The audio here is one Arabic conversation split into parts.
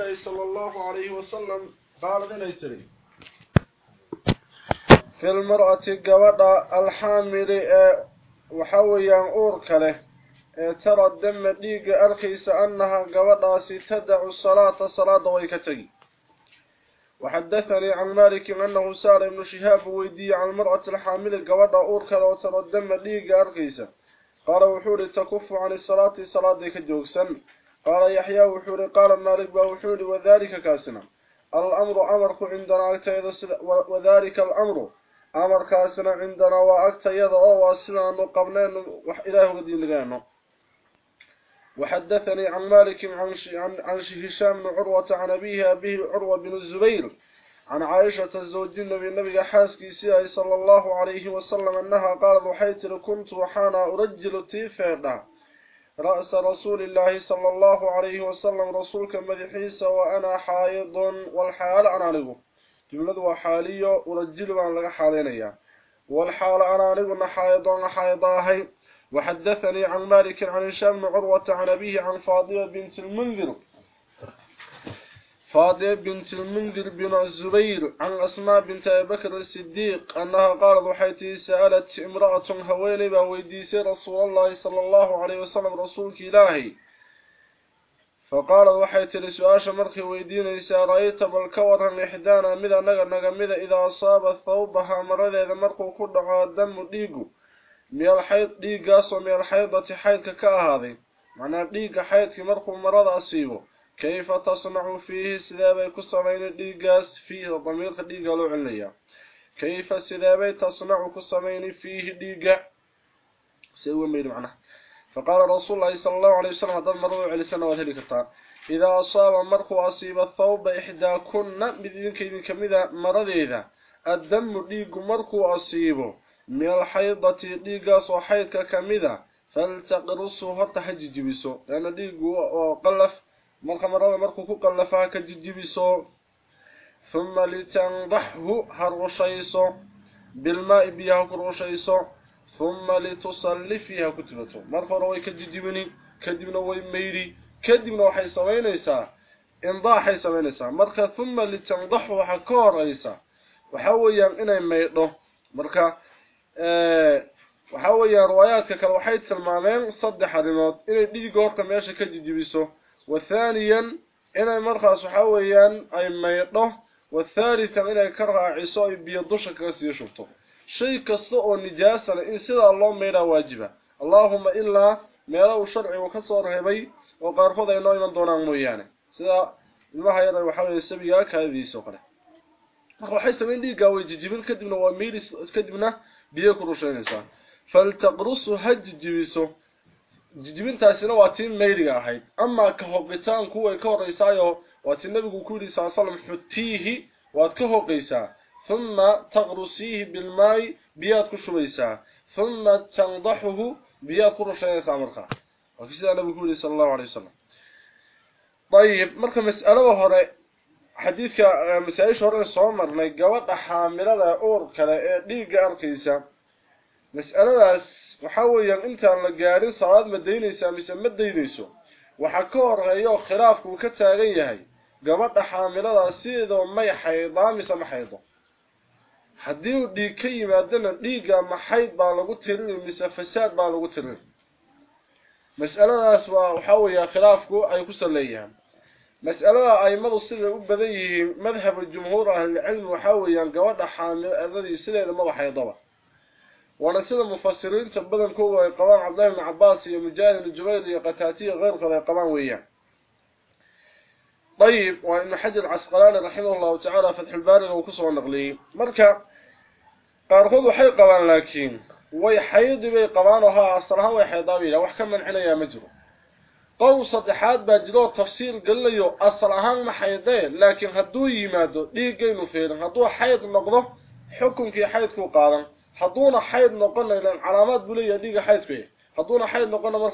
صلى الله عليه وسلم قال إني تري في المرأة قوضة الحامل وحويا أورك له ترى الدم ديق أرخيس أنها قوضة ستدع الصلاة صلاة ويكتغي وحدثني عن مالك أنه سار ابن شهاب ويدي عن المرأة الحامل قوضة أورك له ترى الدم ديق أرخيس. قال وحوري تكف عن الصلاة صلاة ديك جوكسا قال يحيى وحوري قال مالك وحوري وذلك كاسنا. الأمر أمرك عندنا أكتيد وذلك الأمر أمر كاسنا عندنا وأكتيد واسنا أنه قبلين إله قدين لغانه وحدثني عن مالك عن عن هشام بن عروة عن أبيه أبيه عروة بن الزبير عن عائشة الزوج النبي النبي حاسكي سيئي صلى الله عليه وسلم أنها قالت وحيت كنت وحانا أرجل تيفيرنا رأس رسول الله صلى الله عليه وسلم رسولك مدحيس وأنا حائض والحال أنا لغو جملة وحالية أرجل عن لغا حالينيا والحال أنا لغو حائض. حائضاهي. وحدثني عن مالك عن هشام عروة عن أبيه عن فاضية بنت المنذر. فاضية بنت المنذر بن الزبير عن أسماء بنت أبي بكر الصديق أنها قالت وحيتي سألت امرأة هويني بويديسي رسول الله صلى الله عليه وسلم رسولك إلهي فقالت وحيتي لسؤاش مرخي ويديني سأرأيت بالكورة إحدانا مذا نغا نغا مذا إذا أصاب ثوبها مرد إذا مرقوا كدعا الدم ديقو من الحيض ديقاس ومن الحيضة حيضك كأهذي معنى ديق حيضك مرقوا مرض أصيبه كيف تصنع فيه سذابي كسمين ديغاس فيه؟ ضمير ديغا لو عليا. كيف سذابي تصنع كسمين فيه ديغا سوى ميد معناه فقال رسول الله صلى الله عليه وسلم هذا المرضو على سنة وذلك كرتان إذا أصاب مرق أصيب الثوب إحدى كنا بذلك إذن كمذا؟ مرض إذا. الدم ديغ مرق أصيبه من الحيضة ديغاس وحيدك كمذا. فلتقرصه حتى حج جبسه لأن ديغ وقلف marka marada markuu ku qallafaha ka jijibiso thumma litandaxhu ha rushayso bilmaa'i biyaha ku rushayso thumma litusalli fiiha ku tubato marka hore way ka jijibini kadibna way mayri kadibna waxay samaynaysaa indaaxay samaynaysaa marka thumma litandaxhu waxa ka horaysa waxa weeyaan inay maydho marka waxa weeyaan riwaayaadka kale waxay tilmaameen saddex arrimood. Inay dhiig horta meesha ka jijibiso وثانيا إن مرخص حويا أي ميضه والثالثا إن كراعيسو أي بيضوش كاسي شفته شيء كسو نجاسة إن سيدا الله ميرا واجبة. اللهم إلا ميرا شرعي وكسور هبي وقارفض إنه إيمان دونان موياني سيدا المها يرى وحاول السبيقا كهذه سوقنا. waxay sameyn dhiiga way jijibin kadibna waa meelis kadibna biyo ku rusheynaysaa faltaqrusu hajjibiso jijibintaasina waa tii mayriga ahayd ama ka hoqitaanku way ka horeysaayo waa tii nabigu ku yidhi sal slam xutiihi waad ka hoqaysaa thumma taqrusiihi bilmaayi biyaad ku shubaysaa thumma tandaxuhu biyaad ku rusheynaysaa markaa waa kii sidaa nabigu ku yidhi sala allahu alay wasalam ayib marka mas'alada hore xadiidka masaa-isha hore soo marnay gabadha xaamilada uur kale ee dhiigga arkaysa ma daynayso waxa ka horeeyo khilaafku ka taagan yahay gabadha xaamilada sidoo may xaydaa mise ma xaydo haddii uu dhiig ka yimaadana dhiigga ma xayd baa lagu tirin mise fasaad baa lagu tirin mas'aladaas waa waxa weeyaa khilaafku ay ku saleeyaan mas'alada aymadu sida u badan yihiin madhabka jumhuur ahli cilmi waxa weeyaan gabadha xaamiladii sideeda ma xaydaba وأنا سيده مفسرين بدن كو اي قبان عبد الله بن عباس iyo مجاهد بن جبير iyo قتاتي غير قضاء قبان ويان طيب وان حجر العسقلاني رحمه الله تعالى فتح الباري وكسو نقلي marka qaarkood waxay qabaan laakiin way xayd bay qabaan oo ha asraha way xaydaabila wax ka mancinaya ma jiro qow saddexaad baa jiro tafsiir galayo asal ahaan ma xaydee laakiin hadduu yimaado dhiigaynu feerin hadduu xayd noqdo xukunkii xaydku qaadan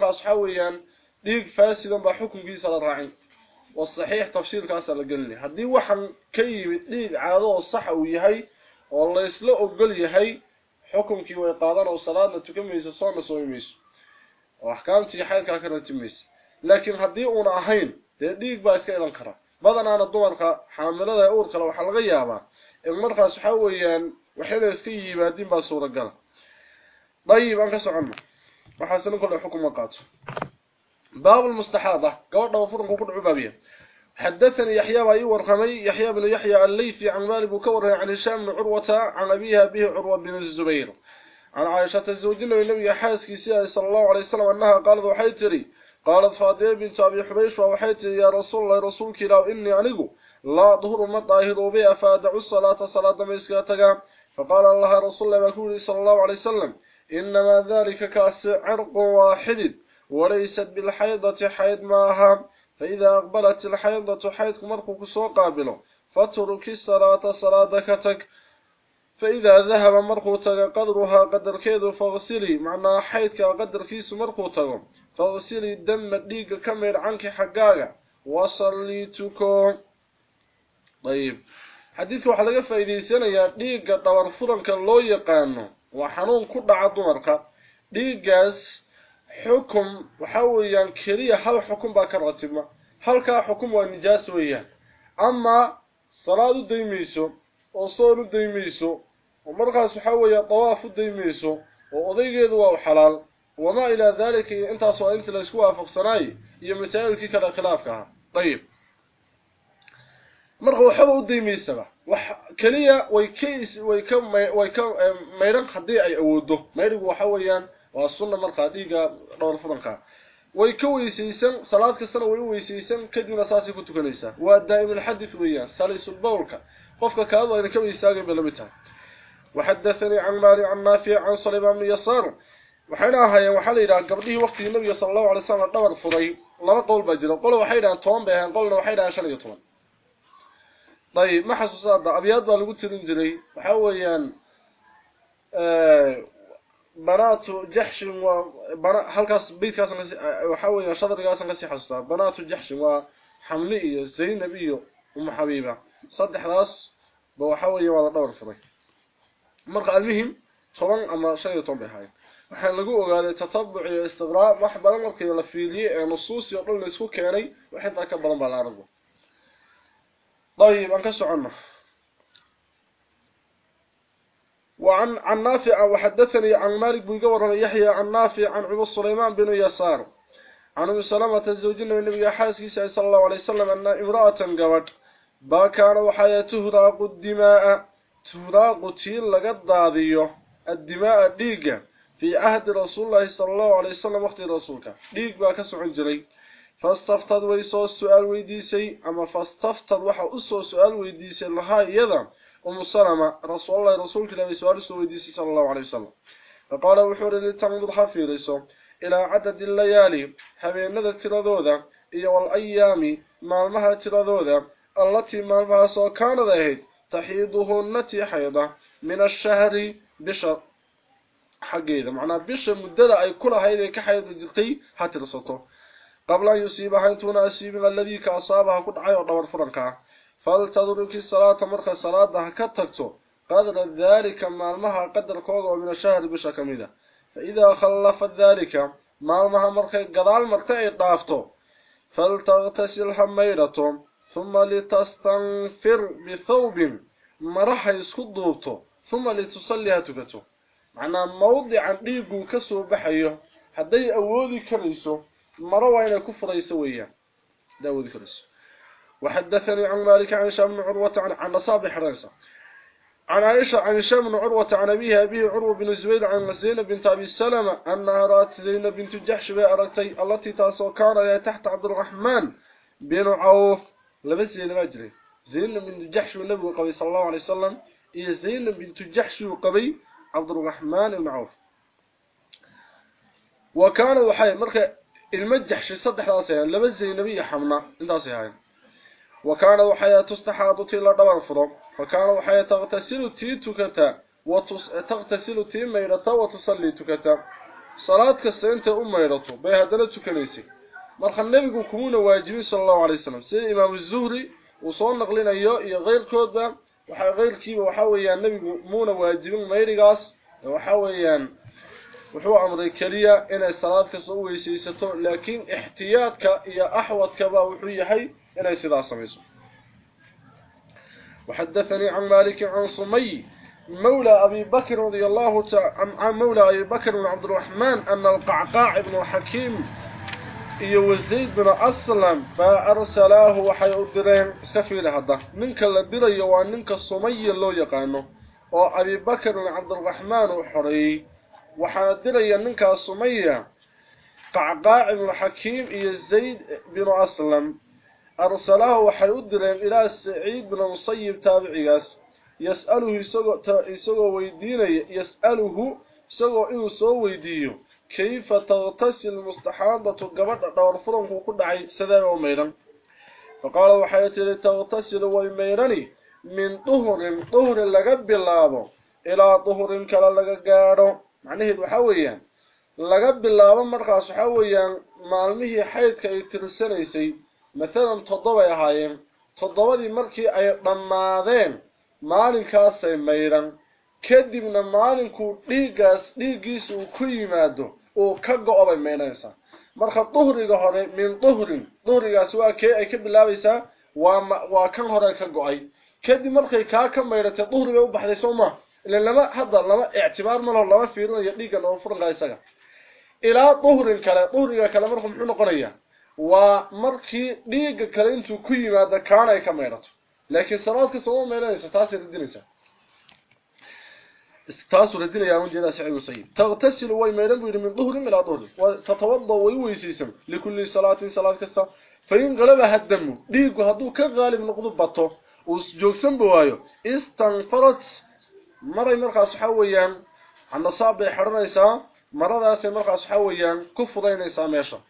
waxaa weeyaan dhiig faasidan baa xukunkiisa la raacin wasaxiix tafsiirkaasa la gelinaya haddii waxaan ka yimid dhiig caado oo sax uu yahay oo laysla ogol yahay xukunkii way qaadan oo salaadna tukan mayso soonna soomi mayso oo axkaamtii xaydkaa ka ratimaysa laakiin haddii uuna ahayn dee dhiig baa iska ilan kara badanaana dumarka xaamilada ee uurkale waxaa laga yaabaa in markaas waxaa weeyaan waxayna iska yimaadiin baa suuragala. Dayib aan ka soconno. Waxaasina kole xukuma qaato. باب المستحاضة قول وفرن كل عبابية حدثني يحيى باي ورقمي يحيى بن يحيى الليثي عن مالك بكور عن هشام بن عروة عن أبيها به عروة بن الزبير عن عائشة الزوجين والنبي حاسكي سيئة صلى الله عليه وسلم أنها قالت وحيتري قالت فاطمة بنت أبي حبيش وحيتري يا رسول الله رسولك لو إني عنه لا ظهر ما طاهر بها فادعوا الصلاة صلاة مسكاتك فقال الله رسول الله صلى الله عليه وسلم إنما ذلك كاس عرق واحد وليست بالحيضة حيض معها فإذا أقبلت الحيضة حيض مرقك سو قابله فترك الصلاة صلاة فإذا ذهب مرقوتك قدرها قدر كيدو فاغسلي معنى حيثك قدر كيس مرقوتك فاغسلي دم ديق كمير عنك حقاقا وصليتكم طيب. xadiidka waxaa laga faa'iidaysanayaa dhiigga dhabar furanka loo yaqaano waa xanuun ku dhaca dumarka. Dhiiggaas xukum waxa weeyaan keliya hal xukun baa ka ratibma halkaa xukum waa nijaas weeyaan. Amaa salaad u daymayso oo soon u daymayso oo markaas waxa weeya dawaaf u daymayso oo odaygeedu waa u xalaal. Wamaa ilaa daalika iyo intaas waa inta la isku iyo masaa'ilkii kale khilaafka ahaa. Ayib marka waxba u daymaysaba wax kaliya way ka way ka way ka meeran hadii ay awoodo meerigu waxa weeyaan waa sunna marka dhiiga dhowr furanka way ka weysaysan salaad kastana way weysaysan kadibna saasi ku tukanaysaa waa daa'im alhadith weeyaan salisul bawlka qofka kaadu ay ka weysaagay balamita وحدثني عن مالي عن نافع عن صليمان بن يسار وحنا هيا waxa la yiraahdaa gabdhii waqtigii nabiga sallallahu alayhi wasallam dhawr furay laba qowl baa jira qolo waxay toban bay ahaan qolna waxay yiraahdaan 15 طيب ما lagu tirin jiray waxa weeyaan ee banaatu jahsh wa halkaas beedkaas waxa weeyaan shadrigaas ka sii xasuustaa banaatu jahsh waa xamli iyo zaynab iyo um habiba saddexdaas ba waxa weeyaan wada dhawr furay marka almuhim toban ama shan iyo toban bay ahaayeen waxaa lagu ogaaday tatabuc iyo istiqraa wax badan markii la fiiliyay ee nusuus iyo dhan la isku keenay wax inta ka badan baa la arko طيب أنك سعنا وعن عن نافع وحدثني عن مالك بن جور يحيى عن نافع عن عبد سليمان بن يسار عن أبي سلمة الزوجين النبي حاسس صلى الله عليه وسلم أن امرأة قوت با كان وحياته راق الدماء؟ تراق تيل لقد ضاضيه الدماء ديقة في عهد رسول الله صلى الله عليه وسلم وقت رسولك. ديق با كسعن جري فاستفتد ويسو السؤال ويديسي أما فاستفتد وحا أسو السؤال ويديسي لها يذا أم سلمة رسول الله رسولك لما سؤال سو ويديسي صلى الله عليه وسلم. فقال وحور لتنظر حفيرسو إلى عدد الليالي حبين نذا ترذوذا إيا والأيام مالمها ترذوذا التي مالمها سو كان ذهيد تحيضهن حيضة من الشهر قبل أن يصيبها انتون أسيب الذي كأصابها كل عيو دور فرنكا فلتدرك الصلاة مرخى الصلاة كتكتو قدر ذلك مالمها قدر كوغو من الشهر بشا كميدة. فإذا خلفت ذلك مالمها مرخى قضال مرتعي طافتو. فلتغتسل حميرة ثم لتستنفر بثوب مرح يسكدوبتو ثم لتصليها تكتو معنى موضع ديقو كسو بحيه حدي أولي كريسو مرة وين كفر يسويها. داود كرس. وحدثني عن مالك عن هشام بن عروة عن أصابع رأسه عن عائشة عن هشام بن عروة عن أبيها أبيه عروة بن زبيد عن زينب بنت أبي سلمة أنها رأت زينب بنت جحش بأرتي التي تاسو كان تحت عبد الرحمن بن عوف. لبس زينب أجري. زينب بنت جحش والنبي وقبي صلى الله عليه وسلم. هي زينب بنت جحش وقبي عبد الرحمن بن عوف. وكان وحي مركه المجحش صدخdaas ay laba zeynabi xamna intaas ay وكان وحيا تستحاض تلا دبر فرم فكان وحيا تغتسل تي تكتا وتغتسل تي ميرتا وتصلي تكتا صلاه كسنت ام ميرتو بي هدنا تكنيسي marka nabigu kumuna waajibin sallallahu alayhi wasallam sida imaam az-zuhri uu soo naqlinayo iyo qeyrkoodba waxa qeyrkiiba waxa weeyaan nabigu muuna waajibin mayrigaas waxa weeyaan wuxuu amray kaliya inay salaad kasta u weysaysato laakiin ihtiyaadka iyo ahwadka baa wuxuu yahay inay sidaa samayso وحدثني عن مالك عن صمي مولى أبي بكر رضي الله تعالى عن مولى أبي بكر بن عبد الرحمن أن القعقاع بن الحكيم يوزيد بن أسلم فأرسلاه وحي أدرين سفيل هذا منك الدري وانك الصمي اللو يقانه وأبي بكر بن عبد الرحمن وحري وحي أدري منك الصمي قعقاع بن الحكيم يزيد بن أسلم. أرسلاه وحي أدرين إلى سعيد بن مصيب تابعياس يسأله يسوى ويدين يسأله يسوى إنه سوى ويديه كيف تغتسل المستحاضة قبل دور فرنك كدعي سدام وميرا فقال وحياتي تغتسل وميرني من طهر طهر لقب الله إلى طهر macnaheedu waxaa weeyaan laga bilaabo markaas waxa weeyaan maalmihii xaydka ay tirsanaysay mathalan toddobay ahaayeen toddobadii markii ay dhammaadeen maalinkaasay maydhan kadibna maalinkuu dhiiggaas dhiiggiisa uu ku yimaado uu ka go-obay maydhanaysaa marka duhriga hore min duhrin duhrigaas waa kee ay ka bilaabaysaa? Waa waa kan hore ka go'ay. Kadib markay kaa ka maydhatay duhri bay u baxday soo ma? Hadda lama ictibaar malo lama fiirinayo dhiiggan oo furanka isaga ilaa duhrin kale duhriga kale marku muxuu noqonayaa waa markii dhiigga kale intuu ku yimaado kaana ay ka mayrato laakiin salaadka soo meelaysa taas radinaysa taas radinaya aan jeedaa sacid usayid tagtasilu way meelan buu min dhuhrin ila dhuhr wa tatawadda way weysiisan likulli salaatin salaad kasta fain qalaba hadamu dhiigu haduu ka qaalib noqdo bato maray markaas waxa weeyaan ana saabay xiranaysaa maradaas markaas waxa weeyaan ku fudaynaysaa meesha.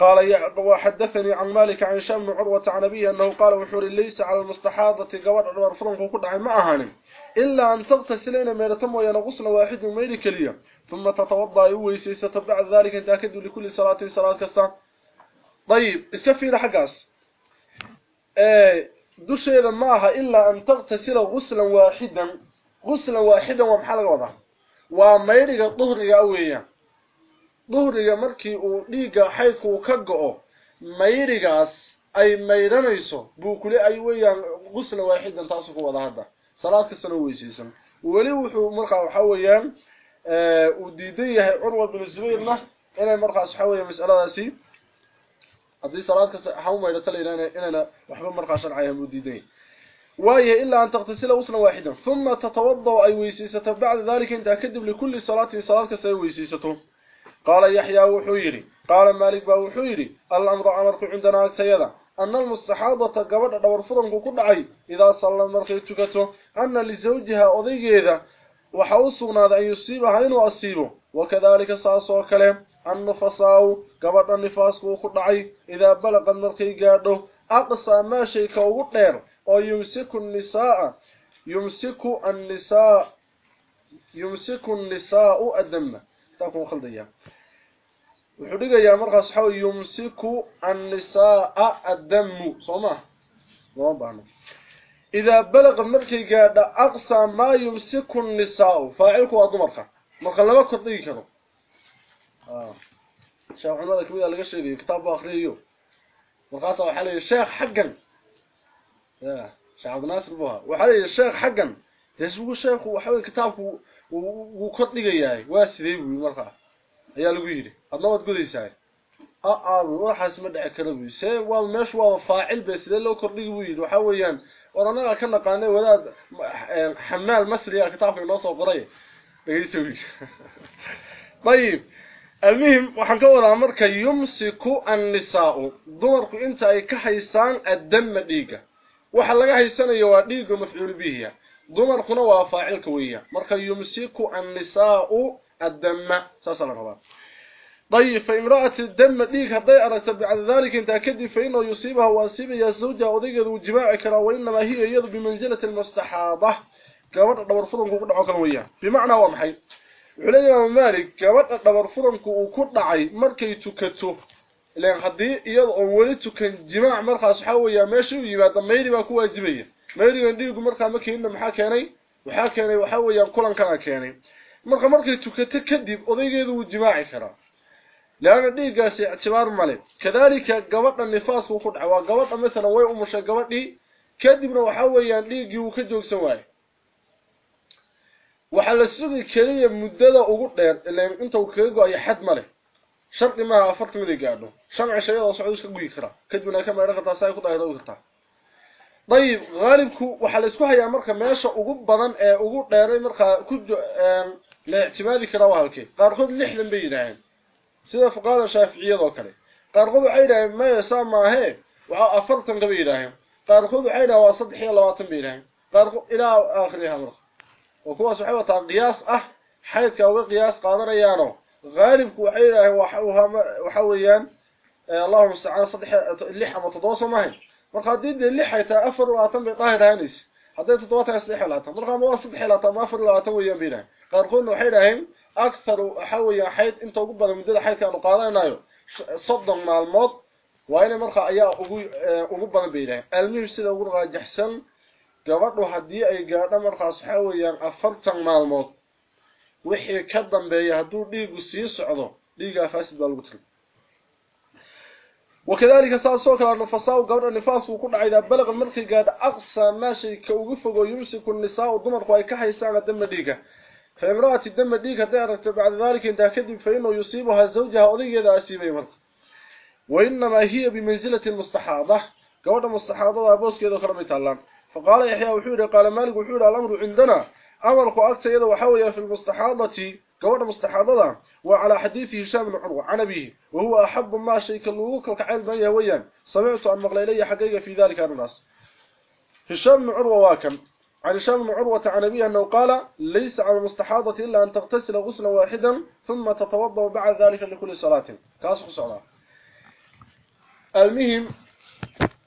قال وحدثني عن مالك عن شام بن عروة عن أبيه أنه قال وحور ليس على المستحاضة قوات عدوار فرنك وكدعي ما أهاني إلا أن تغتسلين ميرتم ويانا غسل واحد من ميري كليا ثم تتوضع يويسيسة بعد ذلك تأكد لكل صلاة صلاة كستا طيب اسكفي لحقاس دوش إذا معها إلا أن تغتسل غسلا واحدا غسلا واحدا ومحال وضع وميري الظهر أويا go-o mayrigaas ay mayranayso buu kule ay weeyaan qusla waaxidan taasu ku wada hadda salaad kastana weysiisan weli wuxuu markaa waxa weeyaan uu diidan yahay curwa bin zubayrna inay markaas waxa weeya mas'aladaasi هذه صلاتك حوما إذا تلا إلينا إننا وحبا مرقى شرعيها مديدين وهي إلا أن تغتسل وصلا واحدا ثم تتوضع أي ويسيسة بعد ذلك أنت أكدب لكل صلاة صلاة سي ويسيسة قال يحيى وحويري قال مالك با حويري الأمر عمرك عندنا التيادة أن المستحابة قبل دور فرنك كل عي إذا صلى المرقية تكتو أن لزوجها أضيق إذا وحوصنا أن يصيبها إنه أصيبه وكذلك ساسو كلام annifasaau gabadha nifaasku ku dhacay idaa balaqad markay gaadho aqsaa meeshay ka ugu dheer oo yumsiku nisaa yumsiku annisaa yumsiku nnisaau adama kitaabka khaldaya wuxuu dhigayaa markaas waxa wey yumsiku annisaaa addamu soo maha lama baahno idaa balaqa markay gaadha aqsaa maa yumsiku nnisaau faacilku waa dumarka marka lama kordhigi karo ah sheekh xaqan ya shaaqad naasir buha waxa leeyahay sheekh xaqan yeesbu sheekhu waxa weey kitaabku uu kordhigayaa waa sidee buu markaa ayaa lagu yiri adna wad gudaysaa a a waxaas ma dhici karo buu see waa meeshu waa faacil bay sidee loo kordhigi buu yiri waxa weeyaan oranaga ka naqaanay wadaad xamaal masri ah kitaabka inoo soo qoray dhageyso طيب المهم وحن كورا مركا يمسك النساء دوركو انت اي كحيسان الدم ديكا وحن لقا حيسان ايوا ديقة مفعول بيه دوركو نوا فاعل كوية مركا يمسكو النساء الدم ساسر الله طيب فامرأة الدم ديكا ضيئة رتب عن ذلك انت اكد فإنه يصيبها واسيبه يا زوجة وضيقة ذو جماعكرا وإنما هي يض بمنزلة المستحاضة كورا دور فرنكو قد بمعنى ومحي علي مالك كبر دور فرنك وقدعي مركي تكتو لأن حدي يض أولدت كان جماع مرخى صحاوية ماشي ويباد ميري باكو واجبية ميري وانديق مرخى مكي إنه محا كاني وحا كاني وحاوية كلان كان كاني marka markay tukato kadib odaygeedu uu jimaaci karaa. لأن ديقاس اعتبار مالي كذلك قبضنا النفاس وخدع وقبضنا مثلا وي أمشا قبضي كدبنا وحاويا ديقي وكجوك سواي waxaa la sugi kaliya muddada ugu dheer ilaa inta uu kaga go'ay xad male sharti ma afarta mid gaadho shan cishayada socod iska guyi kara kadibna ka meedha kartaa say ku daaydo kartaa dayib gaalibku waxaa la isku hayaa marka meesha ugu badan ee ugu dheeray marka ku la ictimaadi kara waa halkee qaarkood lixdan bay yidhaaheen sida fuqaada shaaficiyada oo kale qaarkood waxay yidhaaheen maya saa maahee waxaa afartan ka bay yidhaaheen qaarkood waxay yidhaaheen waa saddex iyo labaatan bay yidhaaheen qaarkood ilaa aakhiriha marka qiyaas ah xaydka uga qiyaas qaadanayaano gaalibku waxay yiraahdeen waxa weeyaan Allahu subhanahu saddex lix ama toddoba samahay marka hadii de lix ay tahay afar labaatan bay daahiraanays hadii toddoba tahay saddex labaatan marka ma saddex labaatan ma afar labaatan weeyaan biiraan qaarkoodna waxay yiraahdeen akthar waxa weeyaan xayd inta ugu badan muddada xaydka aanu qaadanayo soddon maalmood waa inay marka ayaa ugu ugu badan biiraan almuhim sida ugu raajaxsan gabadhu haddii ay gaadho markaas waxa weeyaan afartan maalmood wixii ka dambeeya hadduu dhiigu sii socdo dhiigaa faasid baa lagu tiri وكذلك ساسو كلا نفساو قبل النفاس وكل عيدا بلغ المركي قاد أقصى ماشي كوقفه ويمسك النساء ودمر ويكا حيسان دم ديكا فامرأة الدم ديكا دارت بعد ذلك انت كذب فإنه يصيبها زوجها أضي إذا أسيبه مرة وإنما هي بمنزلة المستحاضة قبل المستحاضة أبوس كذا خرمي تعلم فقال يحيى وحوري قال مالك وحوري الأمر عندنا. أمرك أكثر يده وحوية في المستحاضة قول مستحاضة وعلى حديث هشام بن عروة عن أبيه وهو أحب ما شيء كاللوك وكعيل من يهويا سمعت عن مغليلي حقيقة في ذلك الناس هشام بن عروة واكم. عن هشام بن عروة عن أبيه أنه قال ليس على المستحاضة إلا أن تغتسل غسلا واحدا ثم تتوضأ بعد ذلك لكل صلاة. كاسخ صلاة. المهم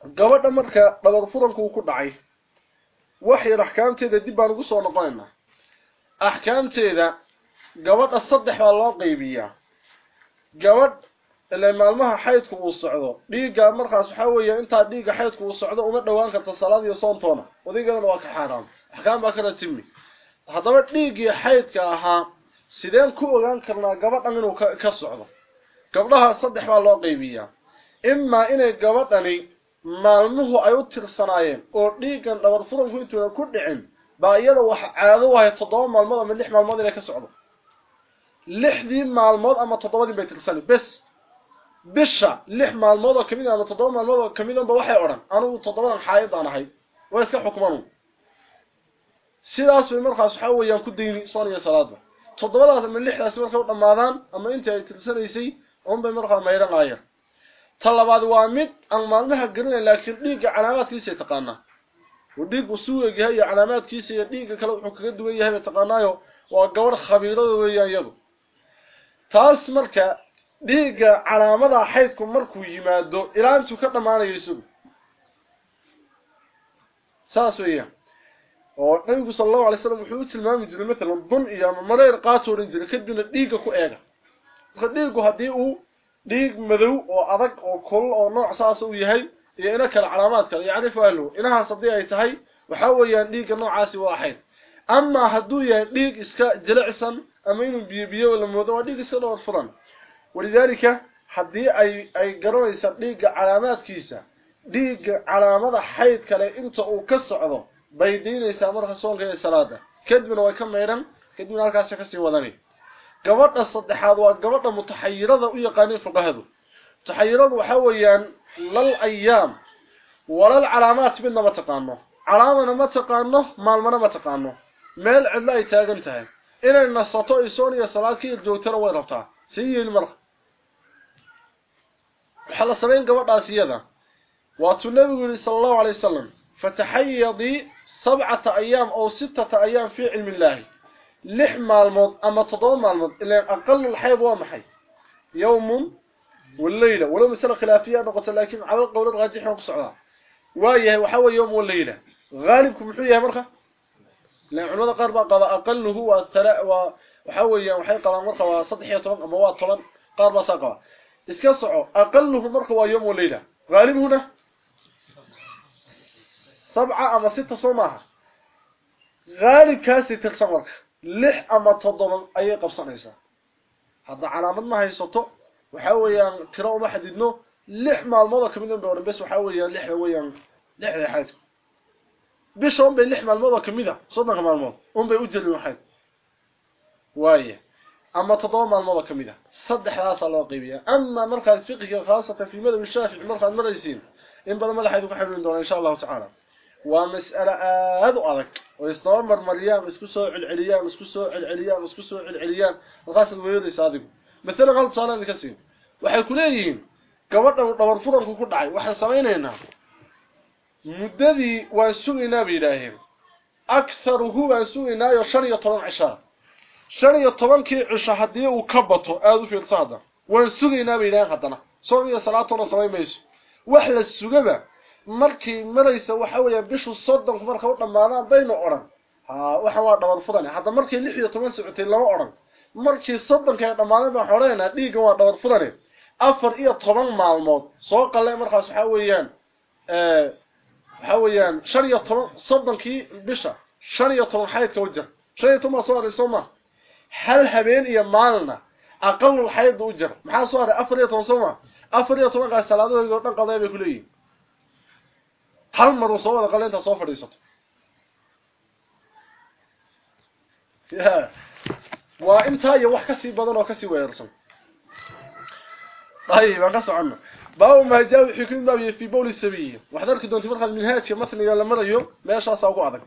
gabadha marka dhabar furanku ku dhacay waxay axkaamteeda dib baan ugu soo noqonaynaa axkaamteeda gabadha saddex baa loo qaybiyaa gabadh ilaa maalmaha xaydku uu socdo dhiigga markaas waxaa weeye intaa dhiigga xaydku uu socdo uma dhowaan karta salaad iyo soontoona wadigeedana waa ka xaaraan axkaam baa kana timi haddaba dhiiggii xaydka ahaa sideen ku ogaan karnaa gabadhan inuu ka socdo gabdhaha saddex baa loo qaybiyaa imaa inay gabadhani maalmuhu ay u tirsanaayeen oo dhiigan dhabar furanku intuuna ku dhicin baa iyada waxa caado wahay toddoba maalmood ama lix maalmood inay ka socdo lixdii maalmood ama toddobadii bay tirsani bes bisha lix maalmood oo kamid ama toddoba maalmood oo kamid ba waxay odhan anigu toddobadan xaayid aan ahay waa iska xukmanu sidaas bay markaas waxaa weeyaan ku dayni soon iyo salaada toddobadaas ama lixdaasi markay u dhammaadaan ama intii ay tirsanaysay unbay markaa maydhan aayar talabaad waa mid aan maalmaha garanay laakiin dhiigga calaamaadkiisa taqaana oo dhiig uu suu yahay iyo calaamaadkiisa iyo dhiigga kale wuxuu kaga duwan yahay taqaanaayo waa gabadh khabiirada weeyaan iyadu taas marka dhiigga calaamada xaydku markuu yimaado ilaa intuu ka dhamaanayo isagu saas weeyaan oo nabigu sallallahu alayhi wasallam wuxuu tilmaami jiray mesela bun iyo ama mareer qaatoorin jiray kadibna dhiigga ku eega marka dhiiggu haddii uu oo nooc saas uu yahay iyo ina kala calaamaad kale yaani faalo inahaas hadii ay tahay waxa weeyaan dhiigga noocaasi waa xayd ama hadduu yahay dhiig iska jilicsan ama inuu biyo biyo la moodo waa dhiig iska dhowr furan walidaalika haddii ay ay garanaysa dhiigga calaamaadkiisa dhiigga calaamada xayd kale inta uu ka socdo bay diinaysaa marka soonka iyo salaada kadibna way ka meedhan kadibna halkaas ka sii wadani gabadha saddexaad waa gabadha mutaxayirada u yaqaaneen fuqahadu mutaxayiradu waxa weeyaan lal ayaam walal calaamaat midna ma taqaano calaamana ma taqaano maalmana ma taqaano meel cidla ay taagan tahay inay nasato isoon iyo salaad ka joogtana way rabtaa sii yeeli marka waxa la sameyn gabadhaas iyada waa tuu nabigu yiri sallallahu alayhi wasallam fatahayyadi sab'ata ayyam aw sittata ayyam fi ilmi allah لحم مالمود أما تضوى مالمود إلا أقل الحيض ومحي يوم والليلة ولو مسألة خلافية نقطة لكن على القول القولة غاجحة وقصعها وايه وحوى يوم والليلة غالبكم كمحوية يا مرخة؟ لأن علمات قربة قضى أقل هو الثلاء وحوى يوم وحي قضى مرخة وصدحية طلن أمواد طلن قربة ساقها اسكسعوا. أقل هو مرخة ويوم والليلة غالب هنا؟ سبعة أما ستة صومها. غالب كاسي تلسى تضمن أي قبصان إيسا هذا علامة ما هي سطو waxa weeyaan tiro uma xadidno lix maalmood kamid ah dooran bas waxa weeyaan lix weeyaan lix xaydku bishon bay lix maalmood kamid ah soddon maalmood un bay u jirin waxay waaye ama toddoba maalmood kamid ah saddexdaas loo qaybiyaa ama markaad fiqiga khaasatan fi madhab shaafici markaad maraysiin in badan madaxaydu ku xiriirin doona insha Allah ta'ala u adag oo isdaba marmariyaan isku soo celceliyaan isku soo celceliyaan isku soo celceliyaan qasad weeyadaysa adigu مثلا saalan ka siin waxay ku leeyihiin gabadha dhabar furanku ku dhacay waxaan sameeynaa muddadii waan sugaynaa bay yidhaaheen akharuhu waan sugaynaayo shan iyo toban cishaa shan iyo tobankii cisho haddii uu ka bato aada u fiirsa hadda waan sugaynaa bay yidhaaheen haddana soom iyo salaatona samayn mayso wax la sugaba markii maraysa waxa weeyaan bishu soddonku marka u dhammaadaan baynu odhan ha waxaan waa dhabar furan hadda markii lix iyo toban socotay lama odhan markii soddonka ay dhammaadeen baan xoreynaa dhiigga waa dhabar furane afar iyo toban maalmood soo qalle markaas waxa weeyaan waxa weeyaan shan iyo toban soddonkii bisha shan iyo toban xaydka u jir shan iyo toban soo haray soo ma hal habeen iyo maalna aqalul xayd u jir maxaa soo haray afar iyo toban soo ma afar iyo toban qaas salaadooda dhan qaday bay ku leeyihiin هل مر وصوره قال أنت صوفر يسطر فيها وانت هي واخ كسي بدل أو كسي ويرسن طيب أنا عنه. باو ما جاو حكيم باو في بول السبيه وحضرتك دونتي مرخد من هاتش مثلا إلى لما ريو ماشي اسا أو قادك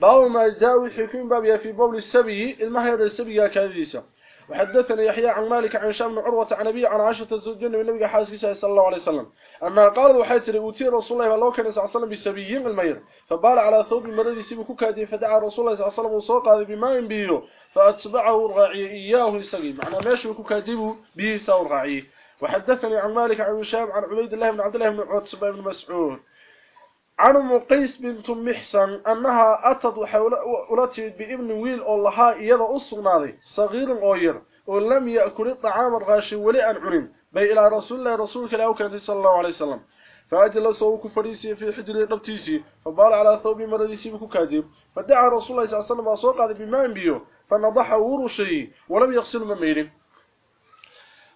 باو ما جاو حكيم باو في بول السبيه المهر السبيه كذيسه وحدثنا يحيى عن مالك عن هشام بن عروة عن ابي عن عائشة الزوجين من النبي صلى الله عليه وسلم. أما قال وحيت أوتي رسول الله الله كان صلى الله عليه وسلم بسبيين المير. فبال على ثوب مرض يسيب كوكادي فدعا رسول الله صلى الله عليه وسلم وسوق هذا بماء بيو. فأتبعه الراعي إياه يسقي معنى ماشي كوكادي به ساور راعي وحدثني عن مالك عن هشام عن عبيد الله بن عبد الله بن عتبة بن مسعود. عن مقيس بنت محسن أنها أتت وحولتها بابن ويل الله إيضا أصغناضي صغير غير ولم يأكل الطعام الغاشي ولي أن عنم بي إلى رسول الله رسولك لا كان صلى الله عليه وسلم. فأجل صوك فريسي في حجر نبتيسي فبال على ثوب مرديسي بكوكاجب فدعا رسول الله صلى الله عليه وسلم وصوق هذا بما بيو فنضحه ورشي ولم يغسل مميره.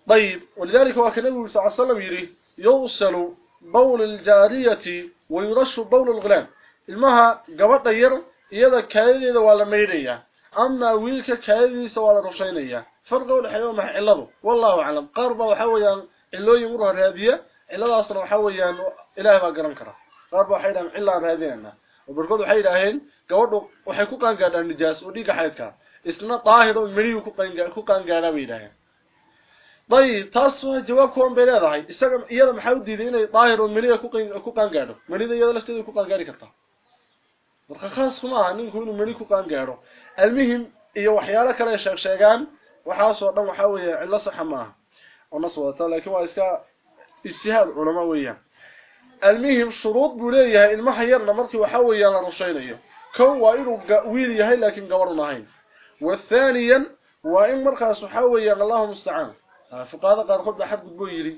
طيب ولذلك وكان النبي صلى الله عليه وسلم يري يوصل بول الجارية ويرش بول الغلام إلمها قبط ير إذا كايدة ولا ميرية أما ويلك كايدة ولا رشينية فرقوا الحيوان مع علده والله أعلم. قاربا وحويا إلو يمرها الهادية إلا أصلا وحويا إلهي ما قرن كرا. قاربا حيدا إلا الهادية وبرقود حيدا قوضوا وحيكو كان قاد النجاس وديك حيدك إسنا طاهر ومريو كو كان قاد بيداهن طيب تاسو jawaab kuwan bay leedahay isaga iyada maxay u diiday inay daahir oo miriga ku qaan ku qaan gaadho mirida iyada lafteedu ku qaan gaari kartaa marka khaas kuma aha ninku inuu miri ku qaan gaadho almuhim iyo waxyaalo kale sheeg sheegaan waxaas oo dhan waxa weeye cilla sax ma aha oo nas wada laakiin waa iska ijtihaad culama weeyaan almuhim shuruud buu leeyahay ilmaha yarna markii waxa weeyaan la rushaynayo kow waa inuu wiil yahay laakiin gabar u ahayn والثانيا وإن مرخص حويا الله مستعان فقاده qaarkood baa xad gudbo yiri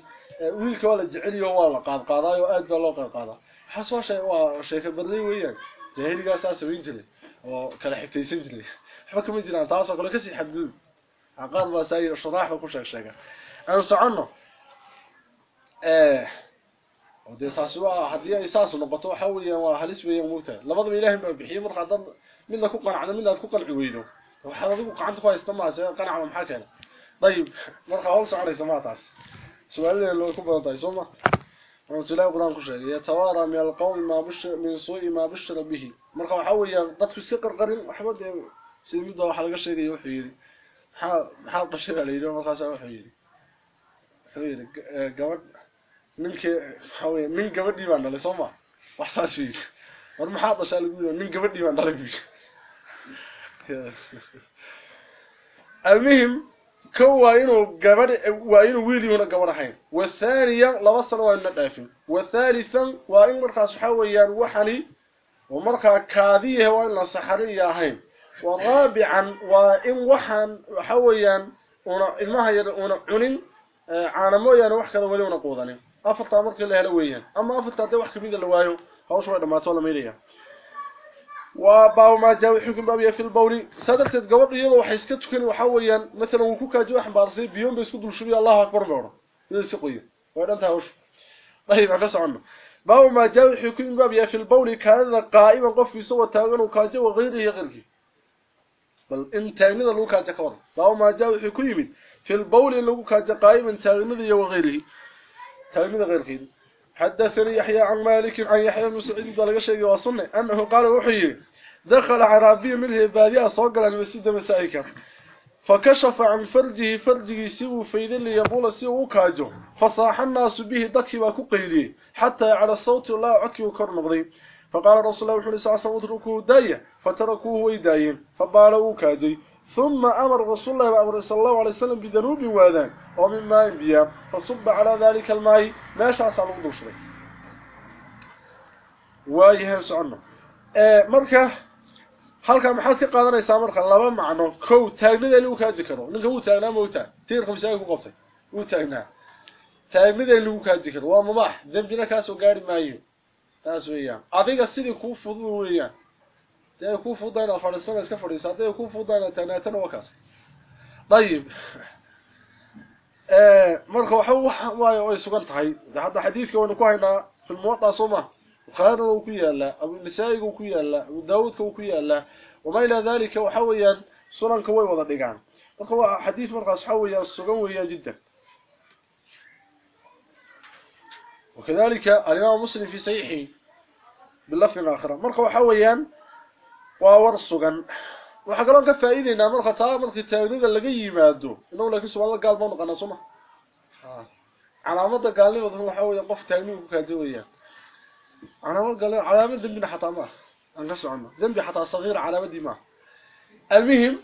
wiilka wala jeceliyo waa la qaad qaadayo aad baa loo qaad qaada xasoo shay waa sheeka barday weeyaan jahiligaas aas weyn jiray oo kala xigtaysan jiray waxba kama jiraan taas oo kale kasi xad gudub aqaar baa saay sharax ku sheeg sheega aan socono ee oo de taas waa hadii ay saas noqoto waxa weeyaan waa halis weeyaan muugta labadaba ilaahay baa bixiyay marka dad midna ku qanacdo midna ku qanci weydo waxa adigu gacanta ku haysta ma say qanacdo maxaa keenay طيب badan tahay soma waxaan ilaahay quraan ku sheegay tawara min alqawm ma bish min su'i ma bishra bihi marka waxa weeyaan dadku si qarqarin waxba de sidii waxa laga sheegay wuxuu yiri ha ha qashay la yiri markaas wuxuu yiri wuxuu yiri gabadh ninkii waxa weeyaan nin gabadhii baan dhalay soma wax saas yiri war maxaa qashay lagu yiri nin gabadhii baan dhalay المهم كو وينو غبر وينو ويليونا غبر ahayn والثانيه لبا سنه وين markaas waxa weeyaan waxani oo marka kaadiye waa in la saxariya ahayn ورابعا وان una ilmaha yar una cunin caanamooyana wax kale wali una qoodanin afarta markii la helo weeyaan ama afarta hadii wax kamid la waayo hawsha way dhamaato la meelaya وباو ما جاء حكم بابي في البوري صدرت جواب يلا وحيسك تكن وحويان مثلا وكو كا جو بارسي بيوم بيسكو دوشو الله اكبر نور اذا سقوي وانت هاوش طيب عفاس عنه باو ما جاء حكم بابي في البوري كان قائما قف في سوى تاغن وكا جو غيره يغلقي بل انت من لو كا جو باو ما جاء حكم في البوري لو كا قائما تاغن وغيره تاغن غير خير حدثني يحيى عن مالك عن يحيى بن سعيد قال شيء وصنه أنه قال وحي دخل عربي منه باديه سوغل المسجد مسائك. فكشف عن فرجه فرجه سو فيد لي يقول سو كاجو. فصاح الناس به دكي واكو قيدي حتى على الصوت الله عدكي وكر نقضي فقال رسول الله صلى الله عليه وسلم اتركوه داية. فتركوه ويدايين فبالوا كاجي. ثم أمر رسول الله صلى الله عليه وسلم بذنوب وادان ومن ماء بيام فصب على ذلك الماء ما شاء صلى الله عليه وايها سعنا مركة qaadanaysaa marka laba macno kow taagnida lagu kaaji karo ninka uu taagnaa ma taa tiir khamsiga ku qabtay uu taagnaa taagnida lagu kaaji karo waa mubaax dambina ka soo gaari maayo taas weeyaan adiga sidii ku fudud weeyaan dee ku fudayna fadhiisana iska fadhiisa dee ku fudayna tanaatana wakaas طيب hadda xadiiska waynu ku haynaa fil muwatta soma bukhari uu ku yaala abu nisaa'i uu ku yaala abu daawud uu ku yaala wama ila dhalika waxa weeyaan sunanka way wada dhigaan marka waa xadiis markaas waxa weeyaan sugan weeyaan jiddan وكذلك الإمام مسلم في صحيحه باللفظ الآخر مرخى وحويان وورسغن waxa kale oo ka faa'iideynaa marka taa markii taagnida laga yimaado inuu laakiin su'aal gaal ma noqona soma calaamada gaalnimada waxa weeye qof taagni ku kaajo weeyaan calaamad gaal calaamad dambi xataa ma aan ka socono dambi xataa sagiir calaamadii ma almuhim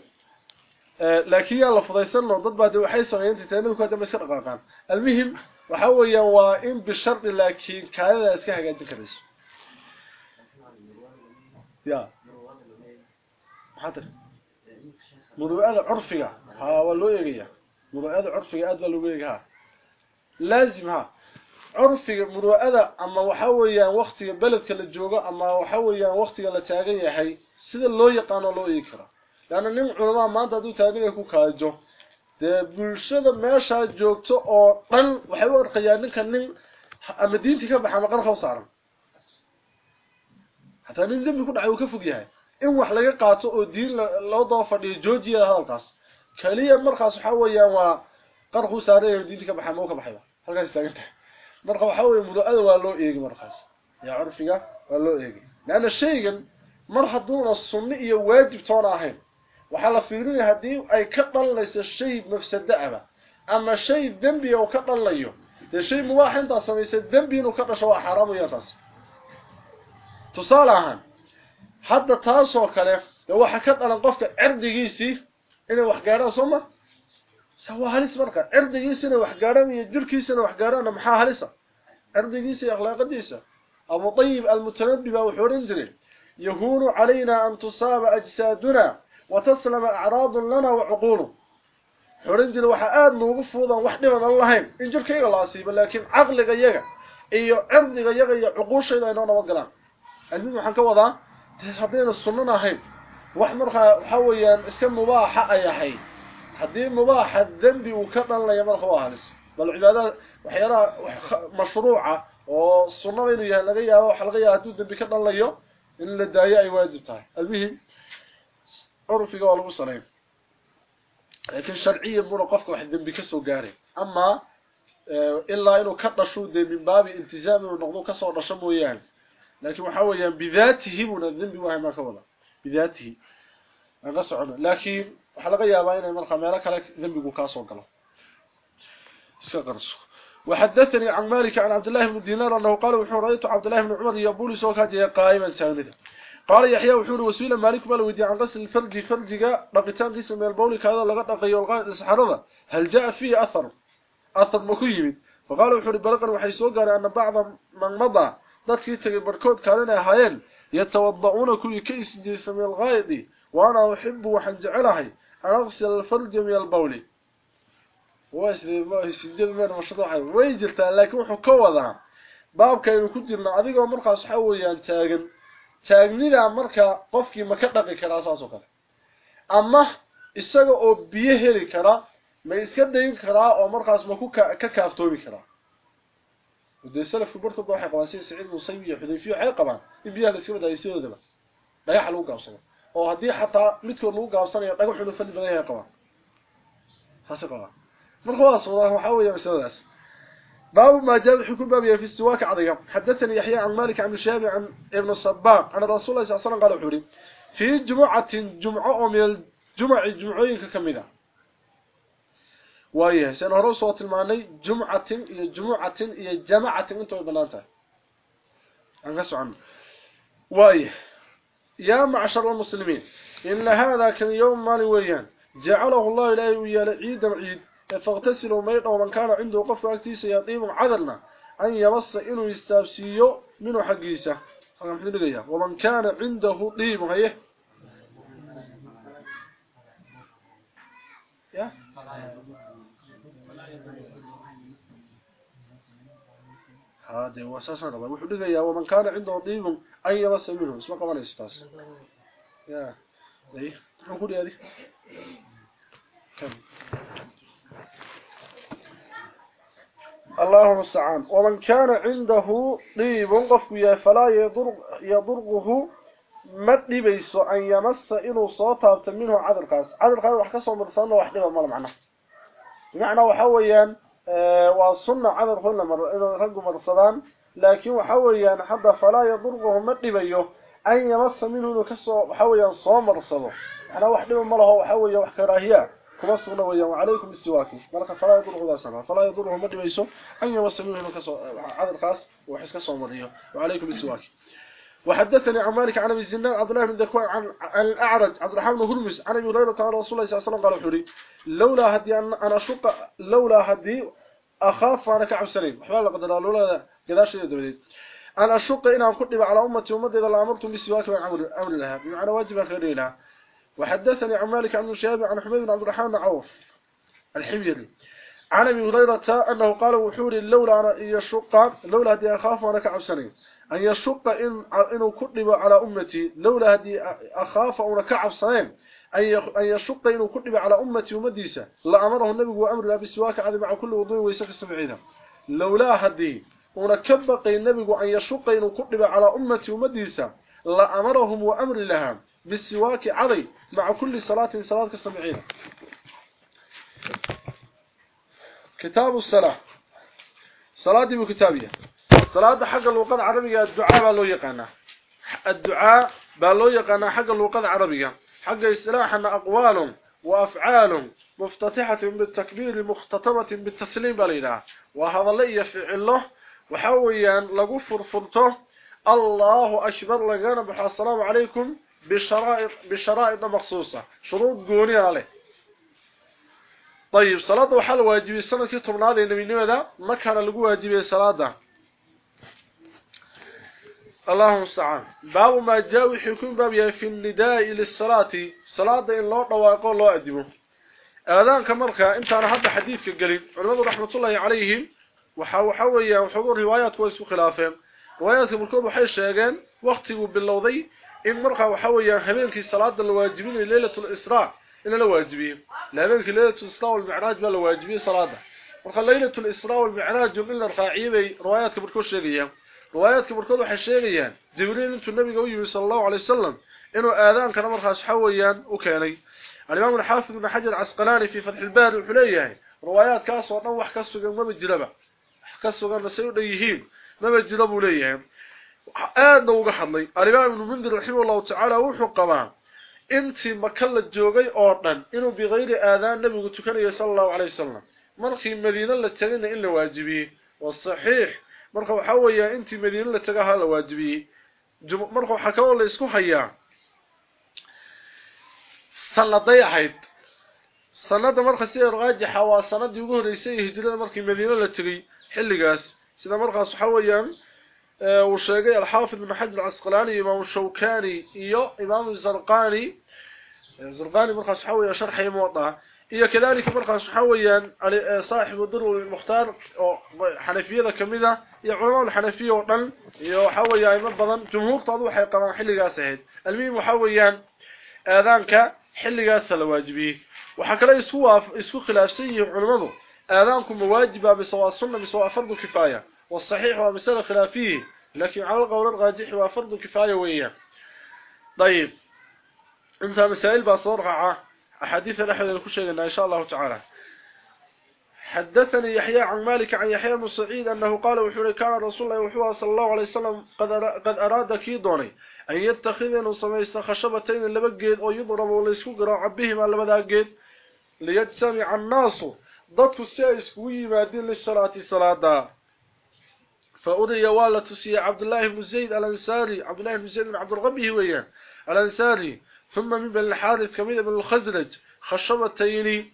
laakiin yaa la fudaysano dad baa waxay sameeyeen ku kaajo ma iska dhaqaaqaan almuhim waxa weeyaan waa in bi shart laakiin kaayada iska hagaajin karayso ya حاضر مروءه عرفيه ها la joogo ama waxa weeyaan waqtiga la taagan yahay sida loo yaqaan loo eegi karo laana nin culama maanta haduu taagan ku kaajo de bulshada meesha joogto oo dhan waxay u arqayaan ninka nin ama diinti ka baxay maqan khawsaaran hataa nin dambi ku dhacay uu ka fog yahay in wax laga qaato oo diin loo daba fadhiyo joojiya hadalkaas kaliya markaas waxa weeyaan waa qarqu saaray diinta ka baxay ma ka baxay halkaas taagan tahay marka waxa weeye muduada waa loo eegi markaas ya urfiga waa loo eegi laana shaygan mar haduuna sunni iyo waajib toona ahayn waxa la fiirinaya hadii ay ka dhalanayso shay mafsada ah ama shay dambi oo ka dhalayo de shay mubaax inta sameysay dambi inuu ka dhasho waa xaraam iyo taas tusaalahan hadda taasoo kale waxa ka dhalan qofka cirdigiisii inay wax gaaraan soma sawa halis marka cirdigiisina wax gaaraan iyo jirkiisina wax gaaraan maxaa halisa cirdigiisa iyo akhlaaqadiisa abu tayyib almutanabbi baa wuxuu oran jiray yahunu calayna an tusaba ajsaduna wa taslama a'radun lana wa uqulu oran jiray waxa aad noogu fuudan wax dhiban aan lahayn in jirkayga la asiibo laakiin aqliga yaga iyo cirdiga yaga iyo uquushayda ay noo nabad galaan almid waxaan ka wadaa waa halis bal cibaadada waxyaalaha mashruuca oo sunnada inuu yahay laga yaabo waxa laga yaaba hadduu dembi ka dhalanayo in la daayo ay waajib tahay almuhim curfiga waa lagu saleyn laakiin sharciyan buna qofka wax dembi ka soo gaaray ama ilaa inuu ka dhasho dee min baabi iltizaam inuu noqdo kasoo dhasho mooyaane لكن وحاول بذاته من الذنب وهي ما كولا بذاته. سعنا لكن marka meel kale dambigu ka soo galo iska qarso وحدثني عن مالك عن عبد الله بن دينار أنه قال وحور رأيت عبد الله بن عمر يقول سو كاجي قائما ساندا قال يحيى وحور وسيلة مالك بل ودي عن غسل الفرج فرجا دقيتان ديس مeel بولي كذا laga dhaqayo alqaad saxarada هل جاء فيه أثر؟ ما كيمid فقال وحور waxay soo gaareen an bacda man mada dadkii tagay barkood kaalina ahaayeen kays jismi al-ghaidi wa ana uhibbu wa hanjalahi aghsil al-farj min al-bawl waasdi ma isjid meel mashruuca way jirtaa laakiin wuxuu ka wadaa baabka inuu ku jirna adigoo markaas waxa weeyaan taagan taagnida marka qofkii ma ka dhaqi karaa saas oo kale ama isaga oo biyo heli kara ma iska dayin karaa oo markaas ma ku ka kaaftoobi karaa ودي سلف بركض waxay qabaan si Saciid Musayyib iyo Xudayfiyo waxay qabaan in biyaha la iska badaysiyoodaba dhagax lagu gaabsado oo hadii xataa midkood lagu gaabsanayo dhagax uu fadhi badan yahay qabaan hase qabaan marka waa soo waxa weeye mas'aladaas باب ما جاء حكم باب في السواك عضيا حدثني يحيى عن مالك عن شهاب عن ابن الصباغ عن رسول الله صلى الله عليه وسلم قال حوري في جمعة جمعة من الجمع جمعين ككمله وايه شنو هرو صوت المعني جمعة إلى جمعة إلى جماعة انت وبلانته انقص عنه. وايه يا معشر المسلمين إن هذا كان يوم مالي ويان. جعله الله لا يوجد عيد عيد فاغتسلوا ما يطوا من كان عنده قف أكتيس يطيب عدلنا. أن يبص إنه يستفسيه منه حقيسة ومن كان عنده طيب غيه يا؟ هذا هو أساسا ربا وحو دغيا ومن كان عنده ضيب اي يبس منه. اسمه قبل تاس؟ يا. اي نقول هذه كم؟ الله المستعان. ومن كان عنده ضيب قف يا فلا يضر يضره ما دبيسو أن يمس إنه soo taabto minhu cadalkaas cadalkaas wax ka soo marsan wax dhiba mal macna macna waxa weeyaan آه، والصنة عذر هنا مر... رق مرصدان لكن حويا حدا فلا يضرغه مدب أيه أن يمس منه نكس حويا صوم مرصده أنا واحد من مره حويا وحكراهيا كما صنة ويا وعليكم السواك. مرق فلا يضرغه ذا سنة فلا يضرغه مدب أيه أن يمس منه نكس آه، عذر خاص وحس كصوم مريه وعليكم السواك. وحدثني عن مالك عن أبي الزناد عبد الله بن ذكوان عن الأعرج عبد الرحمن بن هرمز عن أبي هريرة رسول الله صلى الله عليه وسلم قال لولا هدي ان أنا اشق لولا هدي أخاف أنا كعب سليم. وحبا لقد لولا قداش دبديد أنا أشق أن كنت على أمتي ومدد الله أمرتم بسواك وامر أمر لها. بمعنى واجب خير لها. وحدثني عن مالك عن شهاب عن حميد بن عبد الرحمن عوف الحميري. عن أبي هريرة أنه قال وحوري لولا أنا يشق لولا هدي أخاف أنا كعب سليم أن يشق إن إنه كتب على أمتي لولا هدي أو كعب صنين أن يشق إنه كتب على أمتي ومديسة. لأمره النبي وأمر لا بسواك عذب مع كل وضوء ويسف السبعين. لولا هدي ونكبق النبي أن يشق إنه كتب على أمتي ومديسة. لأمرهم وأمر لها بالسواك عضي مع كل صلاة صلاة السبعين. كتاب الصلاة. صلاة بكتابية صلاة حق اللغة العربيه الدعاء با لو يقانا. الدعاء با لو يقانا حق اللغة العربيه حق اصطلاحنا أقوال وأفعال مفتتحة بالتكبير مختتمة بالتسليم بلينا وهذا لا يفعل له. وحويا لغو فرفرته الله اكبر لغانا بح السلام عليكم بشرائط بشرائط مخصوصة. شروط غونيه عليه. طيب صلاة وحل واجبي سنه كي تبناد النبي ما كان لغو واجبي صلاة. اللهم استعان. باب ما جاء حكم باب في النداء للصلاة. صلاة إن لو دواقو لو أدبو. أذان كمركا إنت أنا هذا حديثك قليل علماء رحمة الله عليهم. wuxuu riwaayadku isku khilaafeen riwaayadka markood waxay sheegeen waqtigu bilowday in marka waxa weeyaa habeenkii salaada la waajibinay leelatul israa la waajibiyo habeenkii leelatul israa wal mi'raaj baa la waajibiyay salaada marka leelatul israa wal mi'raaj in la raaciyay riwaayadka markood sheegayaan riwaayaadka markood waxay sheegayaan jibriil intuu nabiga u yiri sallallahu alayhi wasallam inuu aadaankana markaas xawayaan u keenay al-imam al-hafiz ibn hajar asqalani fi fath al-bari wuxuu leeyahay riwaayaadkaas oo dhan wax ka sugan ma jiraba wax ka sugan say u dhayihiin ma jiro buu leeyahay aadna uga hadlay al-imam ibn mundir rahimahullahu ta'ala wuxuu qabaa intii maka la joogay oo dhan inuu biqayri aadaan nabigu tukanayo sallallahu alayhi wasallam markii madiina la tagayna in la waajibiyay waa saxiix marka waxa weeyaa intii madiina la tagaha la waajibiyay marka waxa kale la isku hayaa sanaday ahayd sanada marka si raajixa waa sanadii ugu horeysay hijrada markii madiina la tagay xilligaas sida markaas waxa weeyaan آه، وشيغي الحافظ بن حجر العسقلاني إمام الشوكاني إيو إمام الزرقاني. يعني الزرقاني مرخص حوية شرح يموطع إيو كذلك مرخص حوية يعني آه، صاحب الضرور المختار حنفية كميدة. إيو علماء الحنفية وطن. إيو حوية ايو مبضا جمهور طالوح يقران حلقة سهيد المهم حوية يعني آذانك حلقة سلواجبه وحكا لا يسوق خلافسيه علماء آذانكم مواجبة بسواء السنة بسواء فرض كفاية والصحيح هو مسألة خلافيه لكن على القول الراجح هو فرض كفاية وإياه طيب انت مسائل بصورها أحاديث الأحد الكشيغنا إن شاء الله تعالى. حدثني يحيى عن مالك عن يحيى بن سعيد أنه قال وحوري كان رسول الله وحوه صلى الله عليه وسلم قد, أراد كيدوني أن يتخذن سميست خشبتين لبقيد ويضرب وليسكو قراع بهما لبداقيد ليجسمع الناس. ضدك السيسكوي مادين للصلاة صلاة. فأري والة سي عبد الله بن زيد الأنساري عبد الله بن زيد بن عبد الغبي هو الأنساري ثم من بن الحارث كميدة بن الخزرج. خشبتين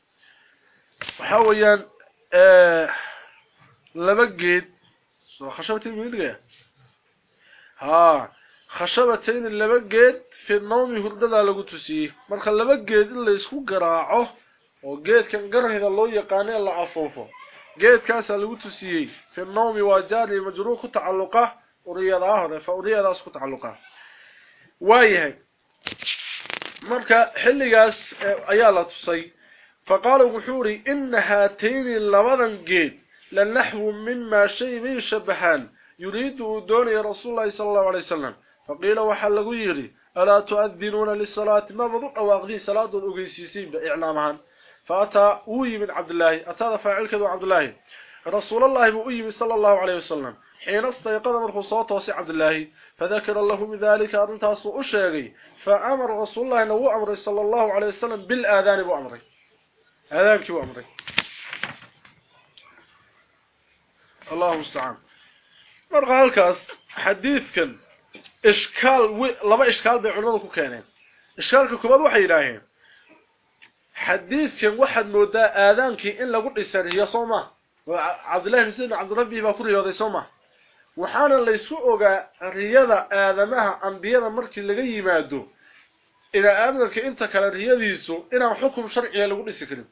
وحاويا آه لبقيد خشبتين من لقيا ها خشبتين لبقيد في النوم هرددا لغو تسيه marka laba geed in la isku garaaco oo geedkan garahida loo جيد كاسا لغو تسيي في النوم واجاري مجروه كتعلقه أريد آهره فأريد آسه كتعلقه وايه مركا حلقاس أيالة تسيي فقال محوري إن هاتين لبضن جيد لنحو مما شيء من شبهان يريد دوني رسول الله صلى الله عليه وسلم فقيل وحل غيري ألا تؤذنون للصلاة ما مضوء أو صلاة أقضي سيسين بإعلامها faata uyi min abdullah atada faa'ilkadu abdullah rasuulullaahi bu uyi sallallahu alayhi wasallam حين استيقظ مرخو صوته سي عبد الله فذكر له بذلك أرنتاس أشيغي. فأمر رسول الله أنه أمر صلى الله عليه وسلم بالآذان بأمره آذانك بأمره الله المستعان مرقى هالكاس حديث كان إشكال و... لما إشكال بعلمانكو كانين كباد وحي إلهين حديث كان واحد مودا آذانك إن لقل إسانية صوما عبد الله بن عبد ربي isku ogaa riyada aadamaha ambiyada markii laga yimaado ila aadamka inta kale riyadiisu inaan xukum sharciga lagu dhisi karin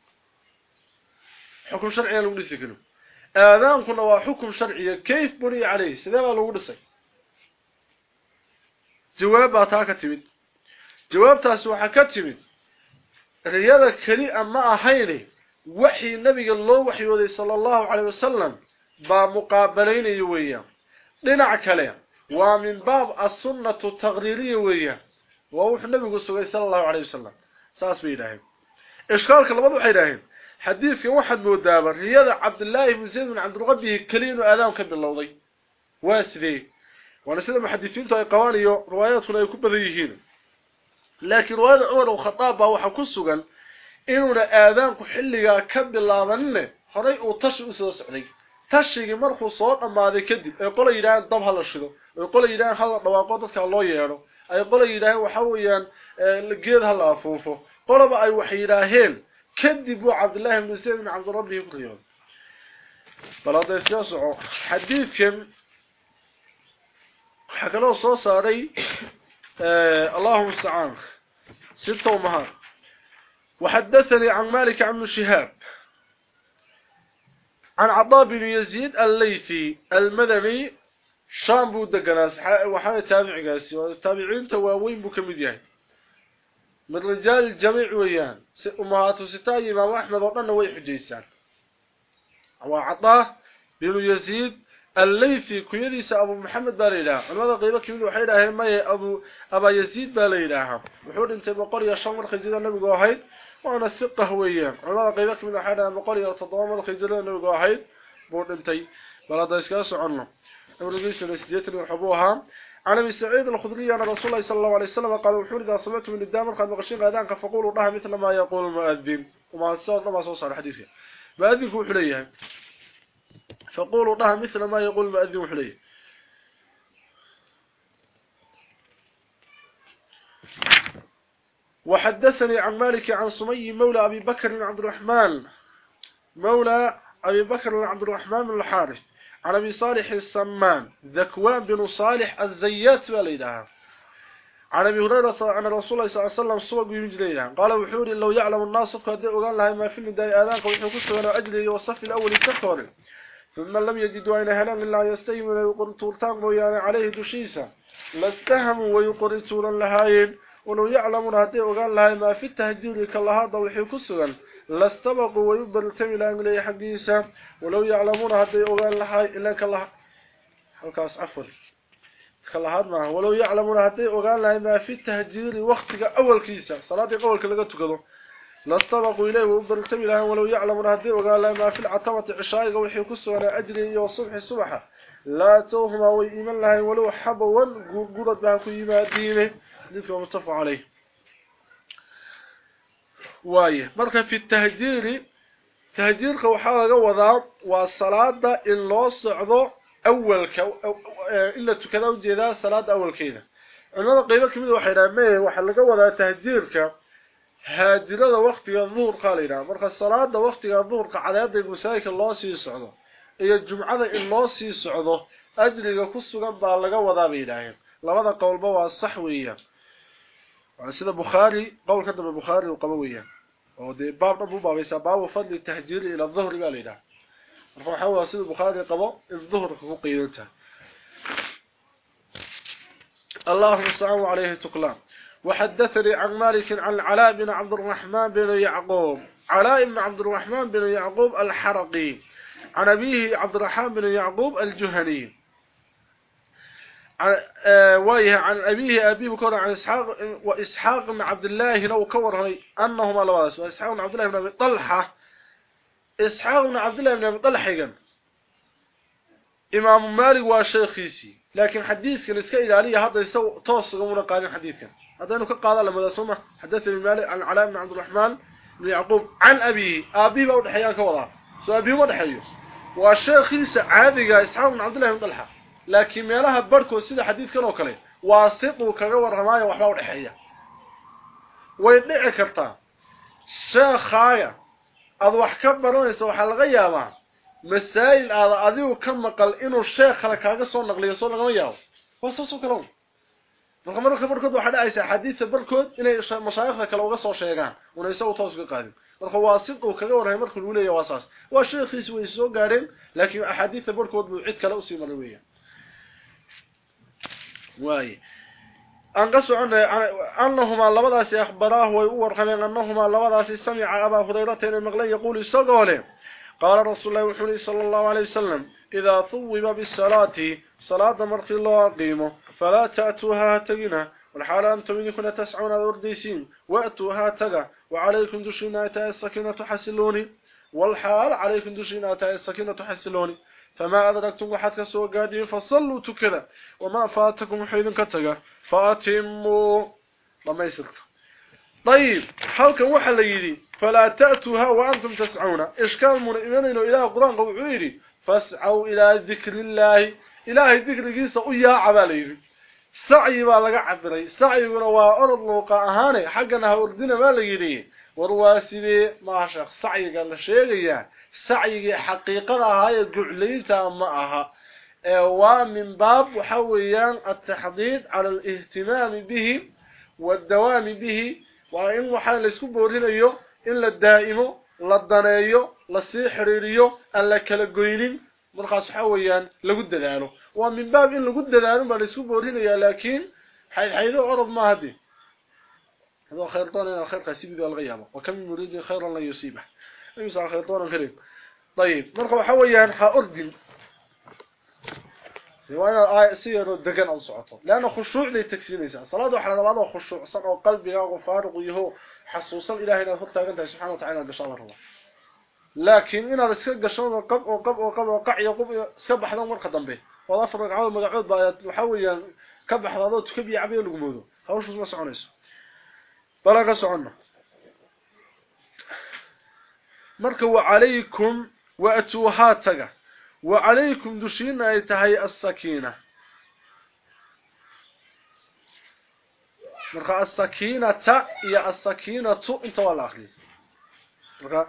xukum sharciga lagu dhisi karin aadaankuna waa xukum sharciga kayf buri calayhi sidee baa lagu dhisay jawaab baa taa ka timid jawaabtaasi waxaa ka timid riyada keli a ma ahayne waxii nabiga loo waxyooday sala allahu calayh wasalam baa muqaabalaynayo weeyaan dhinac kale waa min baab as-sunnatu taqriiriyya weeyaan waa wuxuu nabigu sugay sallallahu alayhi wasallam saas bay yiraahdeen ishkaalka labadu waxay yiraahdeen xadiidkan waxaad moodaaba riyada cabdullaahi ibn zayd ibn cabdulqabi kaliinu aadaan ka bilowday waa sidee waana sida muxadisiintu ay qabaan iyo riwaayaadkuna ay ku badan yihiin ku sugan inuuna aadaanku xilligaa ka bilaabanne horay uu tashi u soo socday tashigi markuu soo dhamaaday kadib ay qolo yiraahdeen dab hala shido ay qolo yiraahdeen hal dhawaaqo dadka loo yeero ay qolo yiraahdeen waxa weeyaan geed hala afuufo qoloba ay wax yiraahdeen kadib uu Abdullah ibn Zayd ibn Abd Rabbi riyo balada xadiidkan waxa kaloo soo saaray Allahu musta'an ستة ومهار وحدثني عن مالك عن شهاب. عن عطاء بن يزيد الليثي المدني. شام بو دغناس وحا تابعيغاس تابعين تواوين بو من رجال الجميع ويان. أمهات ستاي امام احمد ودنا way xujeysan waa عطاء بن يزيد الليثي كيديس ابو محمد باليلا culimada qaybo kamid waxay yiraahdeen may abu aba yazid baleylaha wuxuu dhintay boqol iyo shan markii jida nabigu ahayd وأنا ثقه ويان علماء قيبه كميد waxay dhahaan boqol iyo toddoba markii jida nabigu ahayd buu dhintay. Balada iska socono الحبوها عن ابي سعيد الخدري ان رسول الله صلى الله عليه وسلم قال وحول سمعتم من الدام قد مقشين اذان فقولوا لها مثل ما يقول المؤذن وما صار حديثه مؤذن وحليه فقولوا لها مثل ما يقول المؤذن وحليه. وحدثني عن مالك عن صمي مولى أبي بكر عبد الرحمن. مولى أبي بكر عبد الرحمن بن الحارث. عن أبي صالح السمان. ذكوان بن صالح الزيات وليدها عن أبي هريرة أن رسول الله صلى الله عليه وسلم سوق يجريها قال وحوري لو يعلم الناس قد اوغان لها ما في النداء آذانك وحو كسونا اجري والصف الأول السفر ثم لم يجدوا أين هلان إلا يستيمون ويقرطورتان ويانا عليه دشيسا. لاستهموا ويقرطورا لهاين ولو يعلمون هدي وقال لها ما في التهجير كالله هذا وحي كسوغا لاستبقوا ويبرتم إلى أنجلي حقيسا ولو يعلمون هدي وقال لها إلا كالله halkaas afar kala hadma walaw yaclamuna hadday ogaan lahay maa fi tahjiiri waktiga awalkiisa salaadii awalka laga tukado نستبق إليه وبرلتم إلهان ولو يعلمون هذه وقال ما في العطمة عشائق وحي كسونا أجري يو صبح الصبح لا توهما وإيمان لها ولو حبوا قرد بهم كيما دينه. لذلك ومتفع عليه. واي. مركا في التهجير. تهجير كوحالة قوضا والصلاة إلا صعد أول كو إلا تكذوجي ذا صلاة أول كينا عندما قيبك من وحيرا ميه وحالة تهجير تهجيرك هاجرده وقت الظهر قال لنا مرخ الصلاة ده وقت الظهر قال يد المسايك لو سي سوده اي جمعه ان لو سي سوده اجري كو سغان با لغا ودا بيدايين لبد قولبه قول كتب البخاري القمويه ودي باب أبو باب سبب فضل التهجير إلى الظهر قال لنا فهو سيد البخاري قضى الظهر فوقيته اللهم صل عليه تقلام. وحدثني عن مالك عن العلاء بن عبد الرحمن بن يعقوب. علاء بن عبد الرحمن بن يعقوب الحرقي. عن أبيه عبد الرحمن بن يعقوب الجهني. آه عن أبيه أبيه بكر عن إسحاق وإسحاق بن عبد الله لو كور أنهما لواس وإسحاق بن عبد الله بن أبي طلحة. إسحاق بن عبد الله بن أبي طلحة إمام مالك وشيخيسي لكن حديث كان اسكا إلالية هذا يسوي توصل من قادم hadaynu ka qaada lamada suma hadathani malik an ala ibn abd alrahman ibn yaqub an abi abi ba dhaxayaan ka wada soo abi ma dhaxayo waa sheekhiisa caadiga isxaaq ibn abdullah ibn talha laakiin meelaha barko sida xadiidkan oo kale waa siqu kaga waramaayo waxba u dhaxeeya way dhici kartaa. Sheekhaya ad wax ka baranayso waxa laga yaabaa masaa'il aad adigu ka maqal inuu sheekh kale kaaga soo naqliyo soo lagama yaabo waa soo soo barkood inay mashaayikha kale uga soo sheegaan una isagu toos ka qaadin marka waa sid uu kaga waray markuu uu leeyahay waasaas waa sheekhiis way soo gaareen laakiin axaadiis barkood buu cid kale u sii maray weeyaan واي انقصوا عن انهما لبداس اخبراه وورقمين انهما لبداس سمع ابا هريره المغلي يقول استغوله قال رسول الله صلى الله عليه وسلم إذا ثوب بالصلاة صلاة مرخي الله قيمه فلا تأتوها تقنا والحال أنتم إنكم تسعون الأرديسين وأتوها تقى وعليكم دشينا تاء السكينة تحسلوني. والحال عليكم دشينا تاء السكينة تحسلوني. فما أدركتم وحد كسوا قادين فصلوا تكذا. وما فاتكم حيث كتغا فأتموا. لما يسرت طيب حالك وحا ليدي فلا تأتوها وأنتم تسعون. إشكال من إيمانين إلى القرآن قوعيري فاسعوا إلى ذكر الله. إلهي ذكر قيسة أيها عباليري sacyi baa laga cabiray. Sacyiguna waa orod luuqa ahaane. Xaggana ha ordina baa la yidhi. War waa sidee? Maaha sheekh. Sacyiga la sheegayaa sacyigii xaqiiqada ahaa ee guclaynta ma aha. Ee waa min baab waxa weeyaan ataxdiid cala alihtimaami bihi waaddawaami bihi. Waa in waxaa laysku boorinayo in la daa'imo la daneeyo la sii xiriiriyo aan la kala goynin. Markaas waxa weeyaan lagu dadaalo. Baab in lagu dadaalo ma la isku boorinayaa laakiin xayd xaydo orod ma hadi هذا خير طون خير قاسيب ذو الغيابة وكم من مريد خيرا لا يصيبه يسعى خير طون خير طيب مرخوا وحويان حا أردن وأنا سير دقن صعطه لأنه خشوع لي تكسينيسا صلاة وحنا بعضه خشوع صنع وقلبي وفارق ويهو حسوسا إلهي نفرت أنت سبحانه وتعالى قشان الله لكن إن هذا سكر قشان وقب وقب وقب وقع يقب سبح ذا مرخة به وضافر عود مقعود بايات وحويا هذا تكبي عبيه لقموده هوش ما سعونيس بلغ سعنا marka wa alaykum wa atuhataga wa alaykum dushina ay tahay as-sakina marka as-sakinata iyo as-sakinatu inta wala akhri marka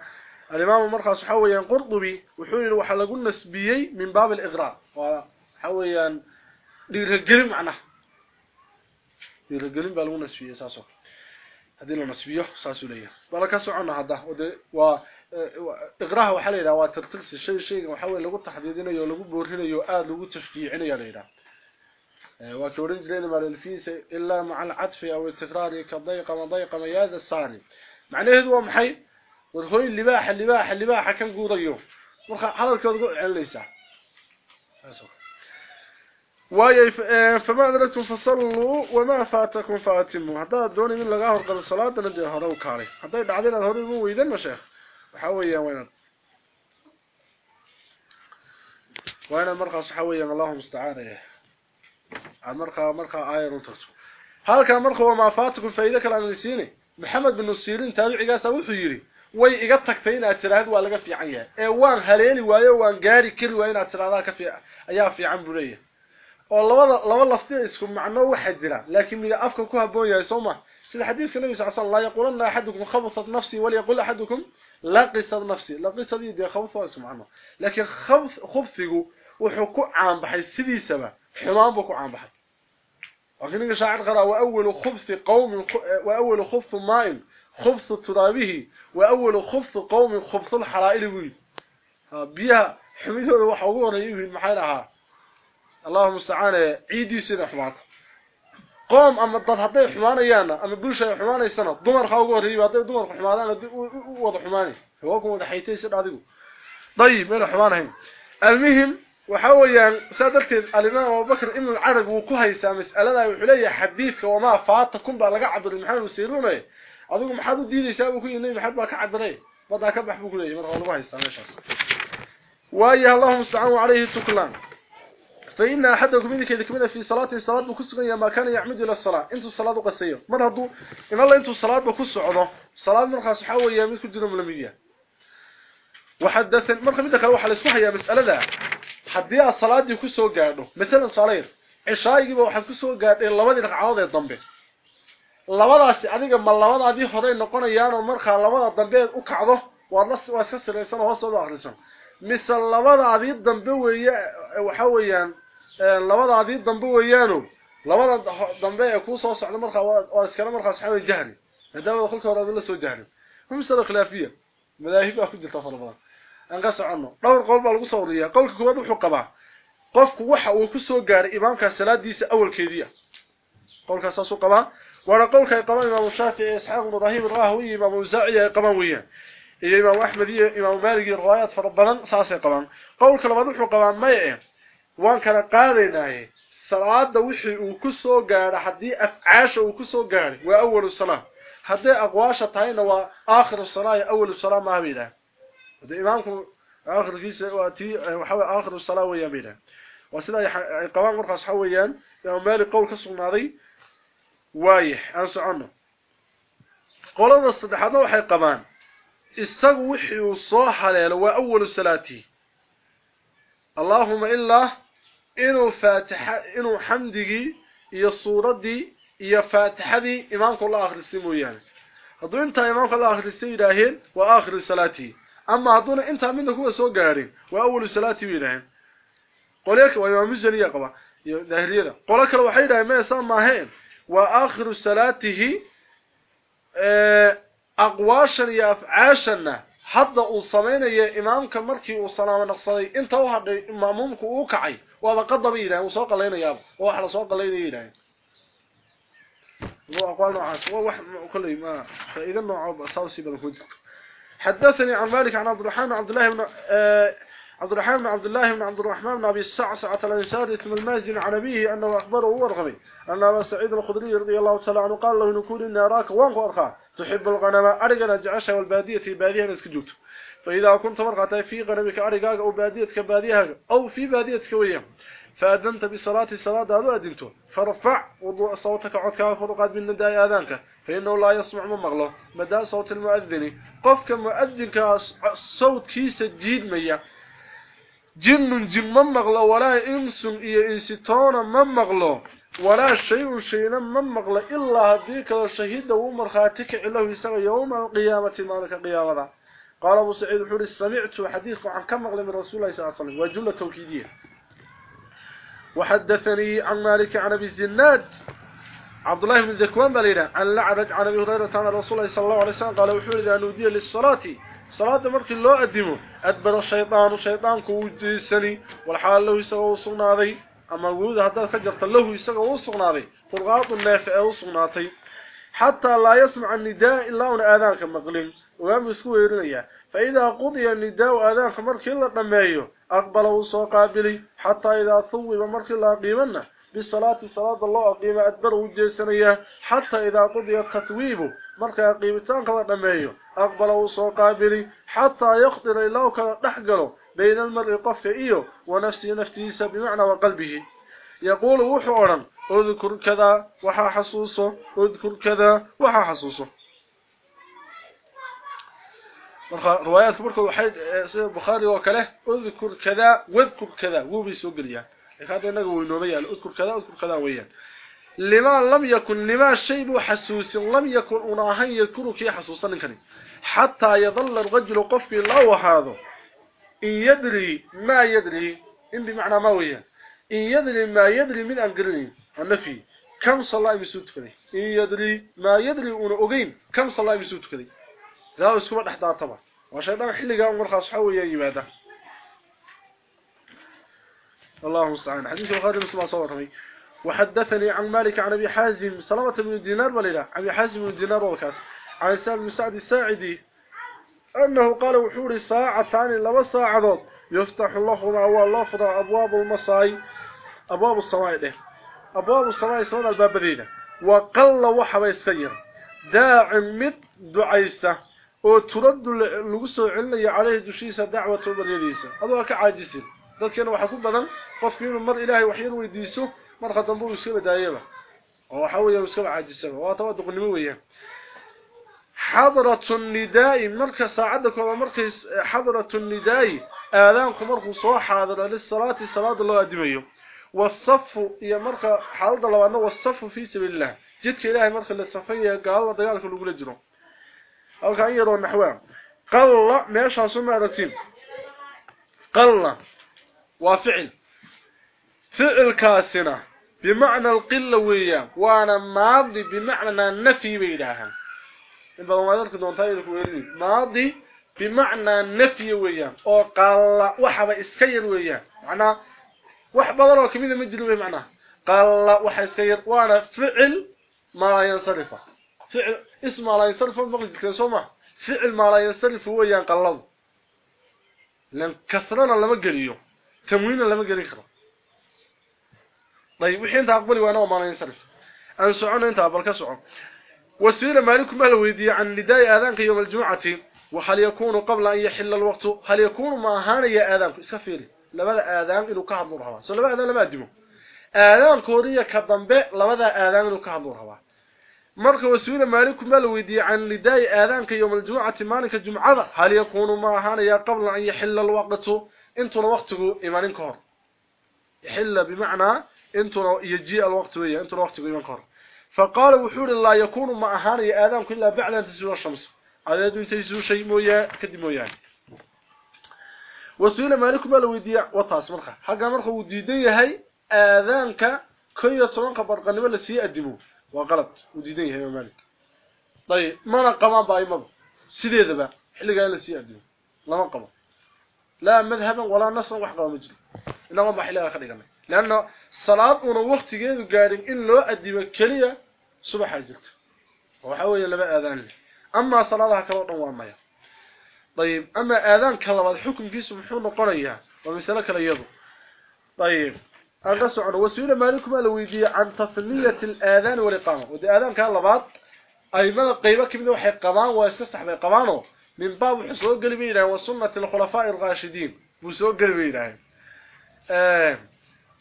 al-imam marka waxa weeyaan qurdubi wuxuu yiri waxa lagu nasbiyay min baab al-ighra saasuu leeyahay bala ka socona hadda wade waa iqraha waxaa la yidhaha waa tirtirsi shay shayga waxaa weye lagu taxdiidinayo lagu boorinayo aada lagu tashjiicinayo la yidhaha waa ka oran jireen maalilfiisa ilaa maca alcadfi aw itikraari ka dayqama dayqama yaada saari macnaheedu waa maxay war hooy libaaxa libaaxa libaaxa kan guurayo marka hadalkooda ku celinaysaa واي فما أدركتم فصلوا وما فاتكم فاتموا. هذا دوني من لغا هرقل الصلاة نجي هرو كاري هذا يدعدين الهرو مو ويدن مشيخ وحاويا وين وين مرقى صحويا الله مستعان مرقى مرقى آية رنترسو هل كان مرقى وما فاتكم فإذا كان نسيني محمد بن السيرين تابعي قاسا وحو يري way iga tagtay inaad tiraahdo waa laga fiican yahay ee waan haleeli waayo waan gaari kari waayo inaad tiraahdaa ka fiican ayaa fiican buu leeyahay oo labada laba lafti isku macno waxa jira laakiin mid afka ku haboon yahay Soomaa sida xadiiska Nabi sallallahu alayhi wasallam la yaqulna ahadukum khabathat nafsi wal yaqul ahadukum la qisad nafsi la qisadi de khabatha isku macno laakiin khabth khubfigu wuxuu ku caan baxay sidiisaba xumaan buu ku caan baxay وكان شاعر قرأ وأول خبث قوم وأول خبث ماء خبث ترابه وأول خبث قوم خبث الحرائل بيها حميده وحوه رأيه المحيلها اللهم استعانى عيدي سنة حمات قوم أما الضد هدي حمانيانا أما بلشة حماني سنة دمر خاوه رأيه هدي دمر حمانانا وضع حماني هواكم وضع حيتي سنة هذيكو طيب ميلا حمانهم المهم وحويا سادرتي الإمام أبو بكر إن العرب وكهيسا مسألة وحلية حديثك وما فاتكم بقى لقى عبد المحمد وسيرونه أدوكم حدو ديدي سابو كي إنه محد بقى كعبري بدا كبح بكليه مرغا الله هيسا ميشاس وأيها اللهم استعانوا عليه التكلان فإن أحدكم إذا كمنا في صلاة صلاة بكسغن ما كان يعمد إلى الصلاة. أنتم الصلاة قصية من هذا؟ إن الله أنتم الصلاة بكسغن صلاة مرخة صحاوة يا ميسك الجنم الأمينية وحدثن مرخة مدك الوحة لسمحة يا مسألة ذا حديها الصلاة دي كسغن مثلا صالير. عشاء يجب أحد كسغن إلا ما دينك عوض يا الضنبي لابد أسي أدقى ما لابد أدي خضين نقونا يانو مرخة لابد الضنبي أكعضه؟ وأنس وأسكسر إنسان وصول وأخذ إنسان مثل لابد أدي الضنبي وحويان labadaadii dambe weeyaano labada dambe ee ku soo socdo markaa waa iskala markaa saxay jahri maadaama khulka hore la soo jahri misal khilaafiya madaahib ku jirta farabadan aan ka socono dhowr qowl baa lagu soo wariyaa qowlka koowaad wuxuu qabaa qofku waxa uu ku soo gaaray imaamka salaadiisa awalkeediya qowlkaas uu qabaa wara qowlka ay qabaan imaam Shaafici Isxaaq ibn Ibrahim al-Rahawi imaam Uzaa'i ay qabaan weeyaan iyo imaam Ahmad iyo imaam Maalik iyo riwaayat fara badan saasay qabaan qowlka labaad wuxuu qabaa may waan kala qaadaynaay salaada wixii uu ku soo gaaray hadii afcaasha uu ku soo gaaray waa awwalu salaam hadii aqwaasha tahayna waa aakhiru salaah iyo awwalu salaam ma habida هذا إمامكم آخر كيس واتي وحاول آخر الصلاة ويامينه وسيدا قوام مرخص حويان مالي قول كسرنا ذي وايح أنسو عنه قولنا الصدحات وحي قمان السقو وحي وصاح ليلة وأول الصلاة اللهم إلا إنو فاتحة إنو حمدي إيا الصورة دي إيا فاتحة دي إمامك الله آخر السيمو يعني هذو انت إمامك الله آخر السيمو إلهين وآخر الصلاة أما هذول انت منك هو سو غارين واول صلاه ويلهن قولك ويوم مزنيه قبا ظاهريه قولك لو waxay dhahay ma san maahayn wa aakhiru salatihi hadda uu sameeynaya imaamka markii uu salaamo naqsaday inta uu hadhay imaamku uu kacay waa qadab ilaahay uu soo qaleynaya oo wax la soo qaleynaya ilaahay waa aqwaal noocaas waa wax kulli ma faa'iido nooc sawsi bal ku jirto حدثني عن مالك عن عبد الرحمن عبد الله بن عبد الرحمن بن عبد الله بن عبد الرحمن بن أبي السعسعة الانصاري اسم المازن عن أبيه أنه أخبره ورغمي أن أبا سعيد الخدري رضي الله تعالى عنه قال له نكون إن أراك وانك ارخا تحب الغنم ارجنا جعشها والبادية في بادية اسكجوت فإذا كنت مرقت في غنمك ارجاك أو باديتك باديها أو في باديتك وياه فأذنت بصلاة الصلاة هذا أدنته فرفع وضوء صوتك عدك فرقاد من نداء آذانك. فإنه لا يسمع من مغلو مدى صوت المؤذن. قفك مؤذنك صوت كيس جن جن من مغلو ولا إنس إيا إنستون من مغلو ولا شيء شيء من مغلو إلا هذيك الشهيد ومرخاتك إلا يسغى يوم القيامة مالك قيامة قال أبو سعيد حوري سمعت حديث عن كم مغلو من رسول الله صلى الله عليه وسلم وجلة توكيدية وحدثني عن مالك عن ابي الزناد عبد الله بن ذكوان بلينا عن لعرج عن ابي هريره رسول الله صلى الله عليه وسلم قال وحول اذا نودي للصلاه صلاه markii loo adimo adbara shaytaanu shaytaanku uu diisani wal xaal lahu isagoo sugnaaday ama wuud hada ka jarta lahu isagoo uu sugnaaday qurqaadu neef ee uu sugnaatay hatta la yasma nidaa illa un aadaanka maqlin waa isku weerinaya فإذا قضي النداء آذان فمركي الله دميو أقبله سو قابلي حتى إذا ثوب مركي الله قيمنا بالصلاة صلاة الله قضي التثويب مركي قيمتان كلا دميو أقبله سو قابلي حتى يخطر الله كنحقله بين المرء قفك إيو ونفسي نفتيس بمعنى وقلبه يقول وحورا اذكر كذا وحا حصوصه اذكر كذا وحا حصوصه روايات kale udkur kada wadkur kada wuu bi soo galiya hada inaga uu inoo yaal udkur kada udkur kada weeyaan. لما لم يكن لما شيء حسوس لم يكن أناها يذكرك حسوسا لكني حتى يظل الرجل قف في الله وهذا. إن يدري ما يدري إن بمعنى ما ويا؟ إن يدري ما يدري من أنقرني. أما فيه كم صلى الله بسوتك لي إن يدري ما يدري أنا أغين كم صلى الله بسوتك لي لا أسكبر أحدها طبعا. وشيطان حلقا مرخى صحوية يبادة اللهم استعان. حديث الخادم صلى الله عليه وسلم. وحدثني عن مالك عن أبي حازم سلامة بن دينار ولا أبي حازم بن دينار وكاس عن سالم بن سعد الساعدي أنه قال وحوري ساعتان لو ساعدود يفتح الله الله فضى أبواب المصاي أبواب السماء ده أبواب السماء سماء الباب بدينا وقل وحبا يسير داع مد دعيسة oo turad lagu soo celinayo calayhi dushiisa dacwatu baryadiisa adoo ka caajisin dadkana waxa ku badan qofkii inuu mar مرخ دنبو يسكب دايبه أو حو يا يسكب عاجسه وا حضره النداء مركز ساعده كوا مرخيس حضره النداء اذانكم مركز سو حضرة للصلاه صلاه الله قديميه والصف يا مرخ حالده لوانه والصف في سبيل الله جدك إلى مرخ للصفيه قال دغالك لو جلو أو كان يرو نحوا ما ماشا سمع رتيل قل وفعل فعل كاسنا بمعنى القلة ويان وأنا ماضي بمعنى النفي بيدهم البوابه ذلك دون تاير فويرني ماضي بمعنى النفي ويان أو قال وحب إسكير ويان معنى وحب ضروره كمين مجل بمعنى قال وح إسكير وأنا فعل ما لا ينصرف فعل اسم لا ينصرف المغلد كسوما فعل ما لا ينصرف ويان قلب لأن كسرانا لما غليو تموينا لما غلي خرب طيب وحين تقبلي وأنا ما لا ينصرف أن سعون أنت بل كسعون وسئل مالك ما ويدي عن نداء آذانك يوم الجمعة وهل يكون قبل أن يحل الوقت؟ هل يكون ما هان يا اذان اسفيري لبدا آذان انه كهدو ربا سو لبدا لما ديمو آذان كوريا كدنبه لبدا آذان انه كهدو ربا marka wasuula maaliku ma la weydiiyay can lidaay aadaanka yowm aljumcati maalinka jumcada hal yakuunu ma ahaanaya qabla an yaxila alwaqtu intuna waqtigu imanin ka hor yaxila bimacnaa انتنا يجي الوقت ويا انتنا وقت قيمان قر فقال وحور الله يكون مع هاني آدم كلا بعد أن تسجل الشمس. هذا أن تسجل شيء مويا كدي وسيله مالك ما لو يديع وطاس مرخ حقا مرخ وديدي هي آذانك كي يترن قبر قلبه لا سي ادبو وغلط. وديدي هي مالك. طيب ما رقم ابا يمض سيده با خليغا لا سي ادبو لا مذهبا ولا نصا وحقا مجل انما ما خليغا خديغا gaarin in loo adibo kaliya subax jirto waxa weeye laba aadaan amma salaadaha kala dhan waa maya طيب آذان kala xukunkiisu muxuu noqonayaa waa misala kala yadu طيب الرسول عن وسيلة مالكم لو يجي عن تصنية الآذان والإقامة. ودي آذان كان لبعض أي ماذا قيبة كمده وحي قبان ويسكسح بقبانه من باب حسوق قلبينا وسنة الخلفاء الراشدين. وسوق قلبينا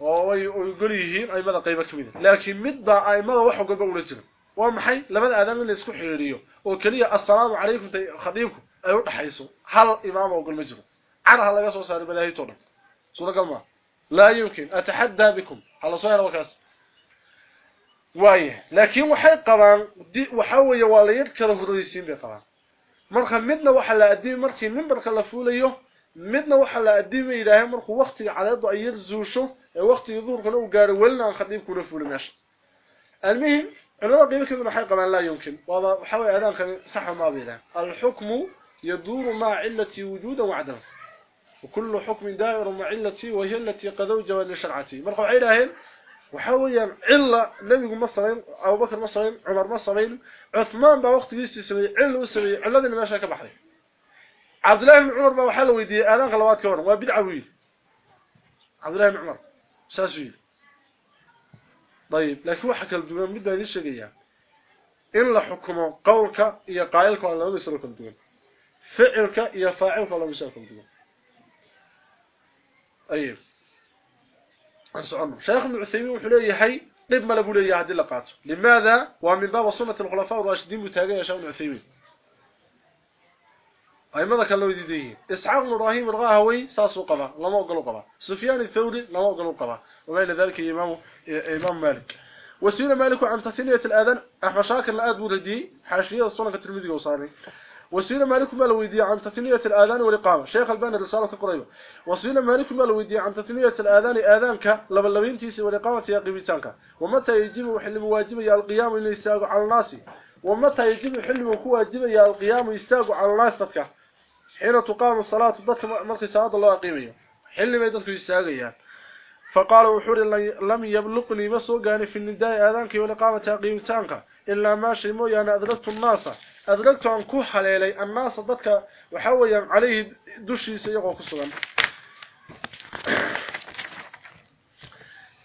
ويقول يهين أي ماذا قيبة كمده لكن مدى أي ماذا وحو قبل رجل ومحي لماذا آذان اللي يسكو حيريو. وكلية السلام عليكم خطيبكم أيوة حيثو هل إمامه وقل مجرم. عنها لا يسوى ساري بلاهي طولم سورة قلما لا يمكن. أتحدى بكم. على صغير وكاس وايه لكن weeye waa la yar kala horeysiin bay qabaan marka midna waxa la adii markii mimbarka la fuulayo midna waxa la adii ilaahay markuu waqtiga cadaadu ay yar zuusho ee waqtiga duurkana uu gaaro walna aan khadiib almuhim علماء قيمة كذا حي قبل لا يمكن وهذا حاول أذان صح ما بينا الحكم يدور مع علة وجودا وعدما وكل حكم دائر مع علتي وهي التي قد اوجب لشرعتي مرقوا عيلهن وحاوليا عله نبي مصرين ابو بكر مصرين عمر مصرين عثمان با وقتيسي سمي عله وسمي علدنا ماشا كبخدي عبد الله بن عمر weydiiyay aadan qalwaad ka waran waa bidca wiil عبد الله بن عمر ساسوي طيب لكن sheegayaan in la xukumo qowlka iyo qaayilka waa labada soo kala duwan ficilka iyo faacilka waa labada soo kala duwan ayib أنسعنا شيخ ابن عثيمين وحليه حي طيب ما يا هدي لقاته لماذا ومن باب سنة الخلفاء الراشدين متاقين يا شيخ ابن عثيمين ماذا كان إسحاق بن إبراهيم الغاهوي ساسو قضاء لما أقلوا قضاء سفيان الثوري لما أقلوا قضاء وبين ذلك إمام, إمام مالك. وسئل مالك عن تثنية الآذان أحمد شاكر الآد بولدي حاشية الصنة الترمذي وصاري وسئل مالك ما ويدي عن تثنية الآذان والإقامة. شيخ الباني رسالة قريبة وسئل مالك ما ويدي عن تثنية الآذان آذانك لبلبين تيسي والإقامة يا قبيتانك ومتى يجب حل مواجب يا القيام اللي على الناس؟ ومتى يجب حل مواجب يا القيام يستاق على الناس تدك حين تقام الصلاة ضدك مرقي صلاة الله قيمية حل ما يدك يستاقيا فقال وحور لم يبلغني مسوقاني في النداء آذانك والإقامة قيمتانك إلا ما شيء يعني أدركت الناس. أدركت أن كو حليلي الناس ضدك وحويا عليه دشي سيقو كسوغا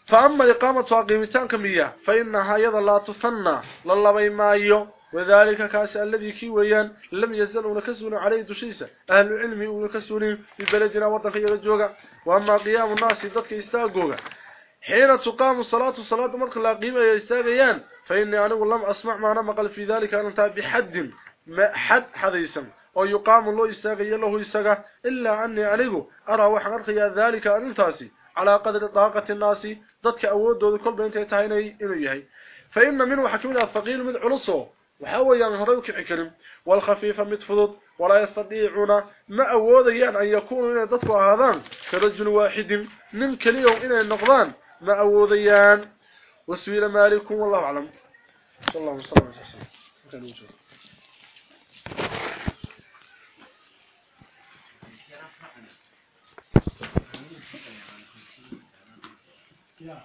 فأما إقامة قيمتان كمية فإنها يضا لا تثنى. للبي مايو وذلك كأس الذي كيويان لم يزلوا نكسون عليه دشيسة أهل العلم ونكسون ببلدنا وطنك يرجوغا وأما قيام الناس ضدك يستاقوغا حين تقام الصلاة الصلاة مرق لا قيمة يستاغيان فإني أنا لم أسمع معنا مقال في ذلك أنت بحد ما حد حديثا ويقام الله يستاغي له يستاغ إلا أني أنه أرى وحقرقي ذلك أنتاسي على قدر طاقة الناس ضدك أود كل بين تهيني إنه يهي. فإن منه حكمنا الثقيل من وحاول ينهروك عكرم والخفيف متفضض ولا يستطيعون ما أوديان أن يكونوا إن ضدك هذان. كرجل واحد من كليهم إن النقضان. ما أوديان وسويل مالكم والله أعلم. صلى الله عليه وسلم. Yeah.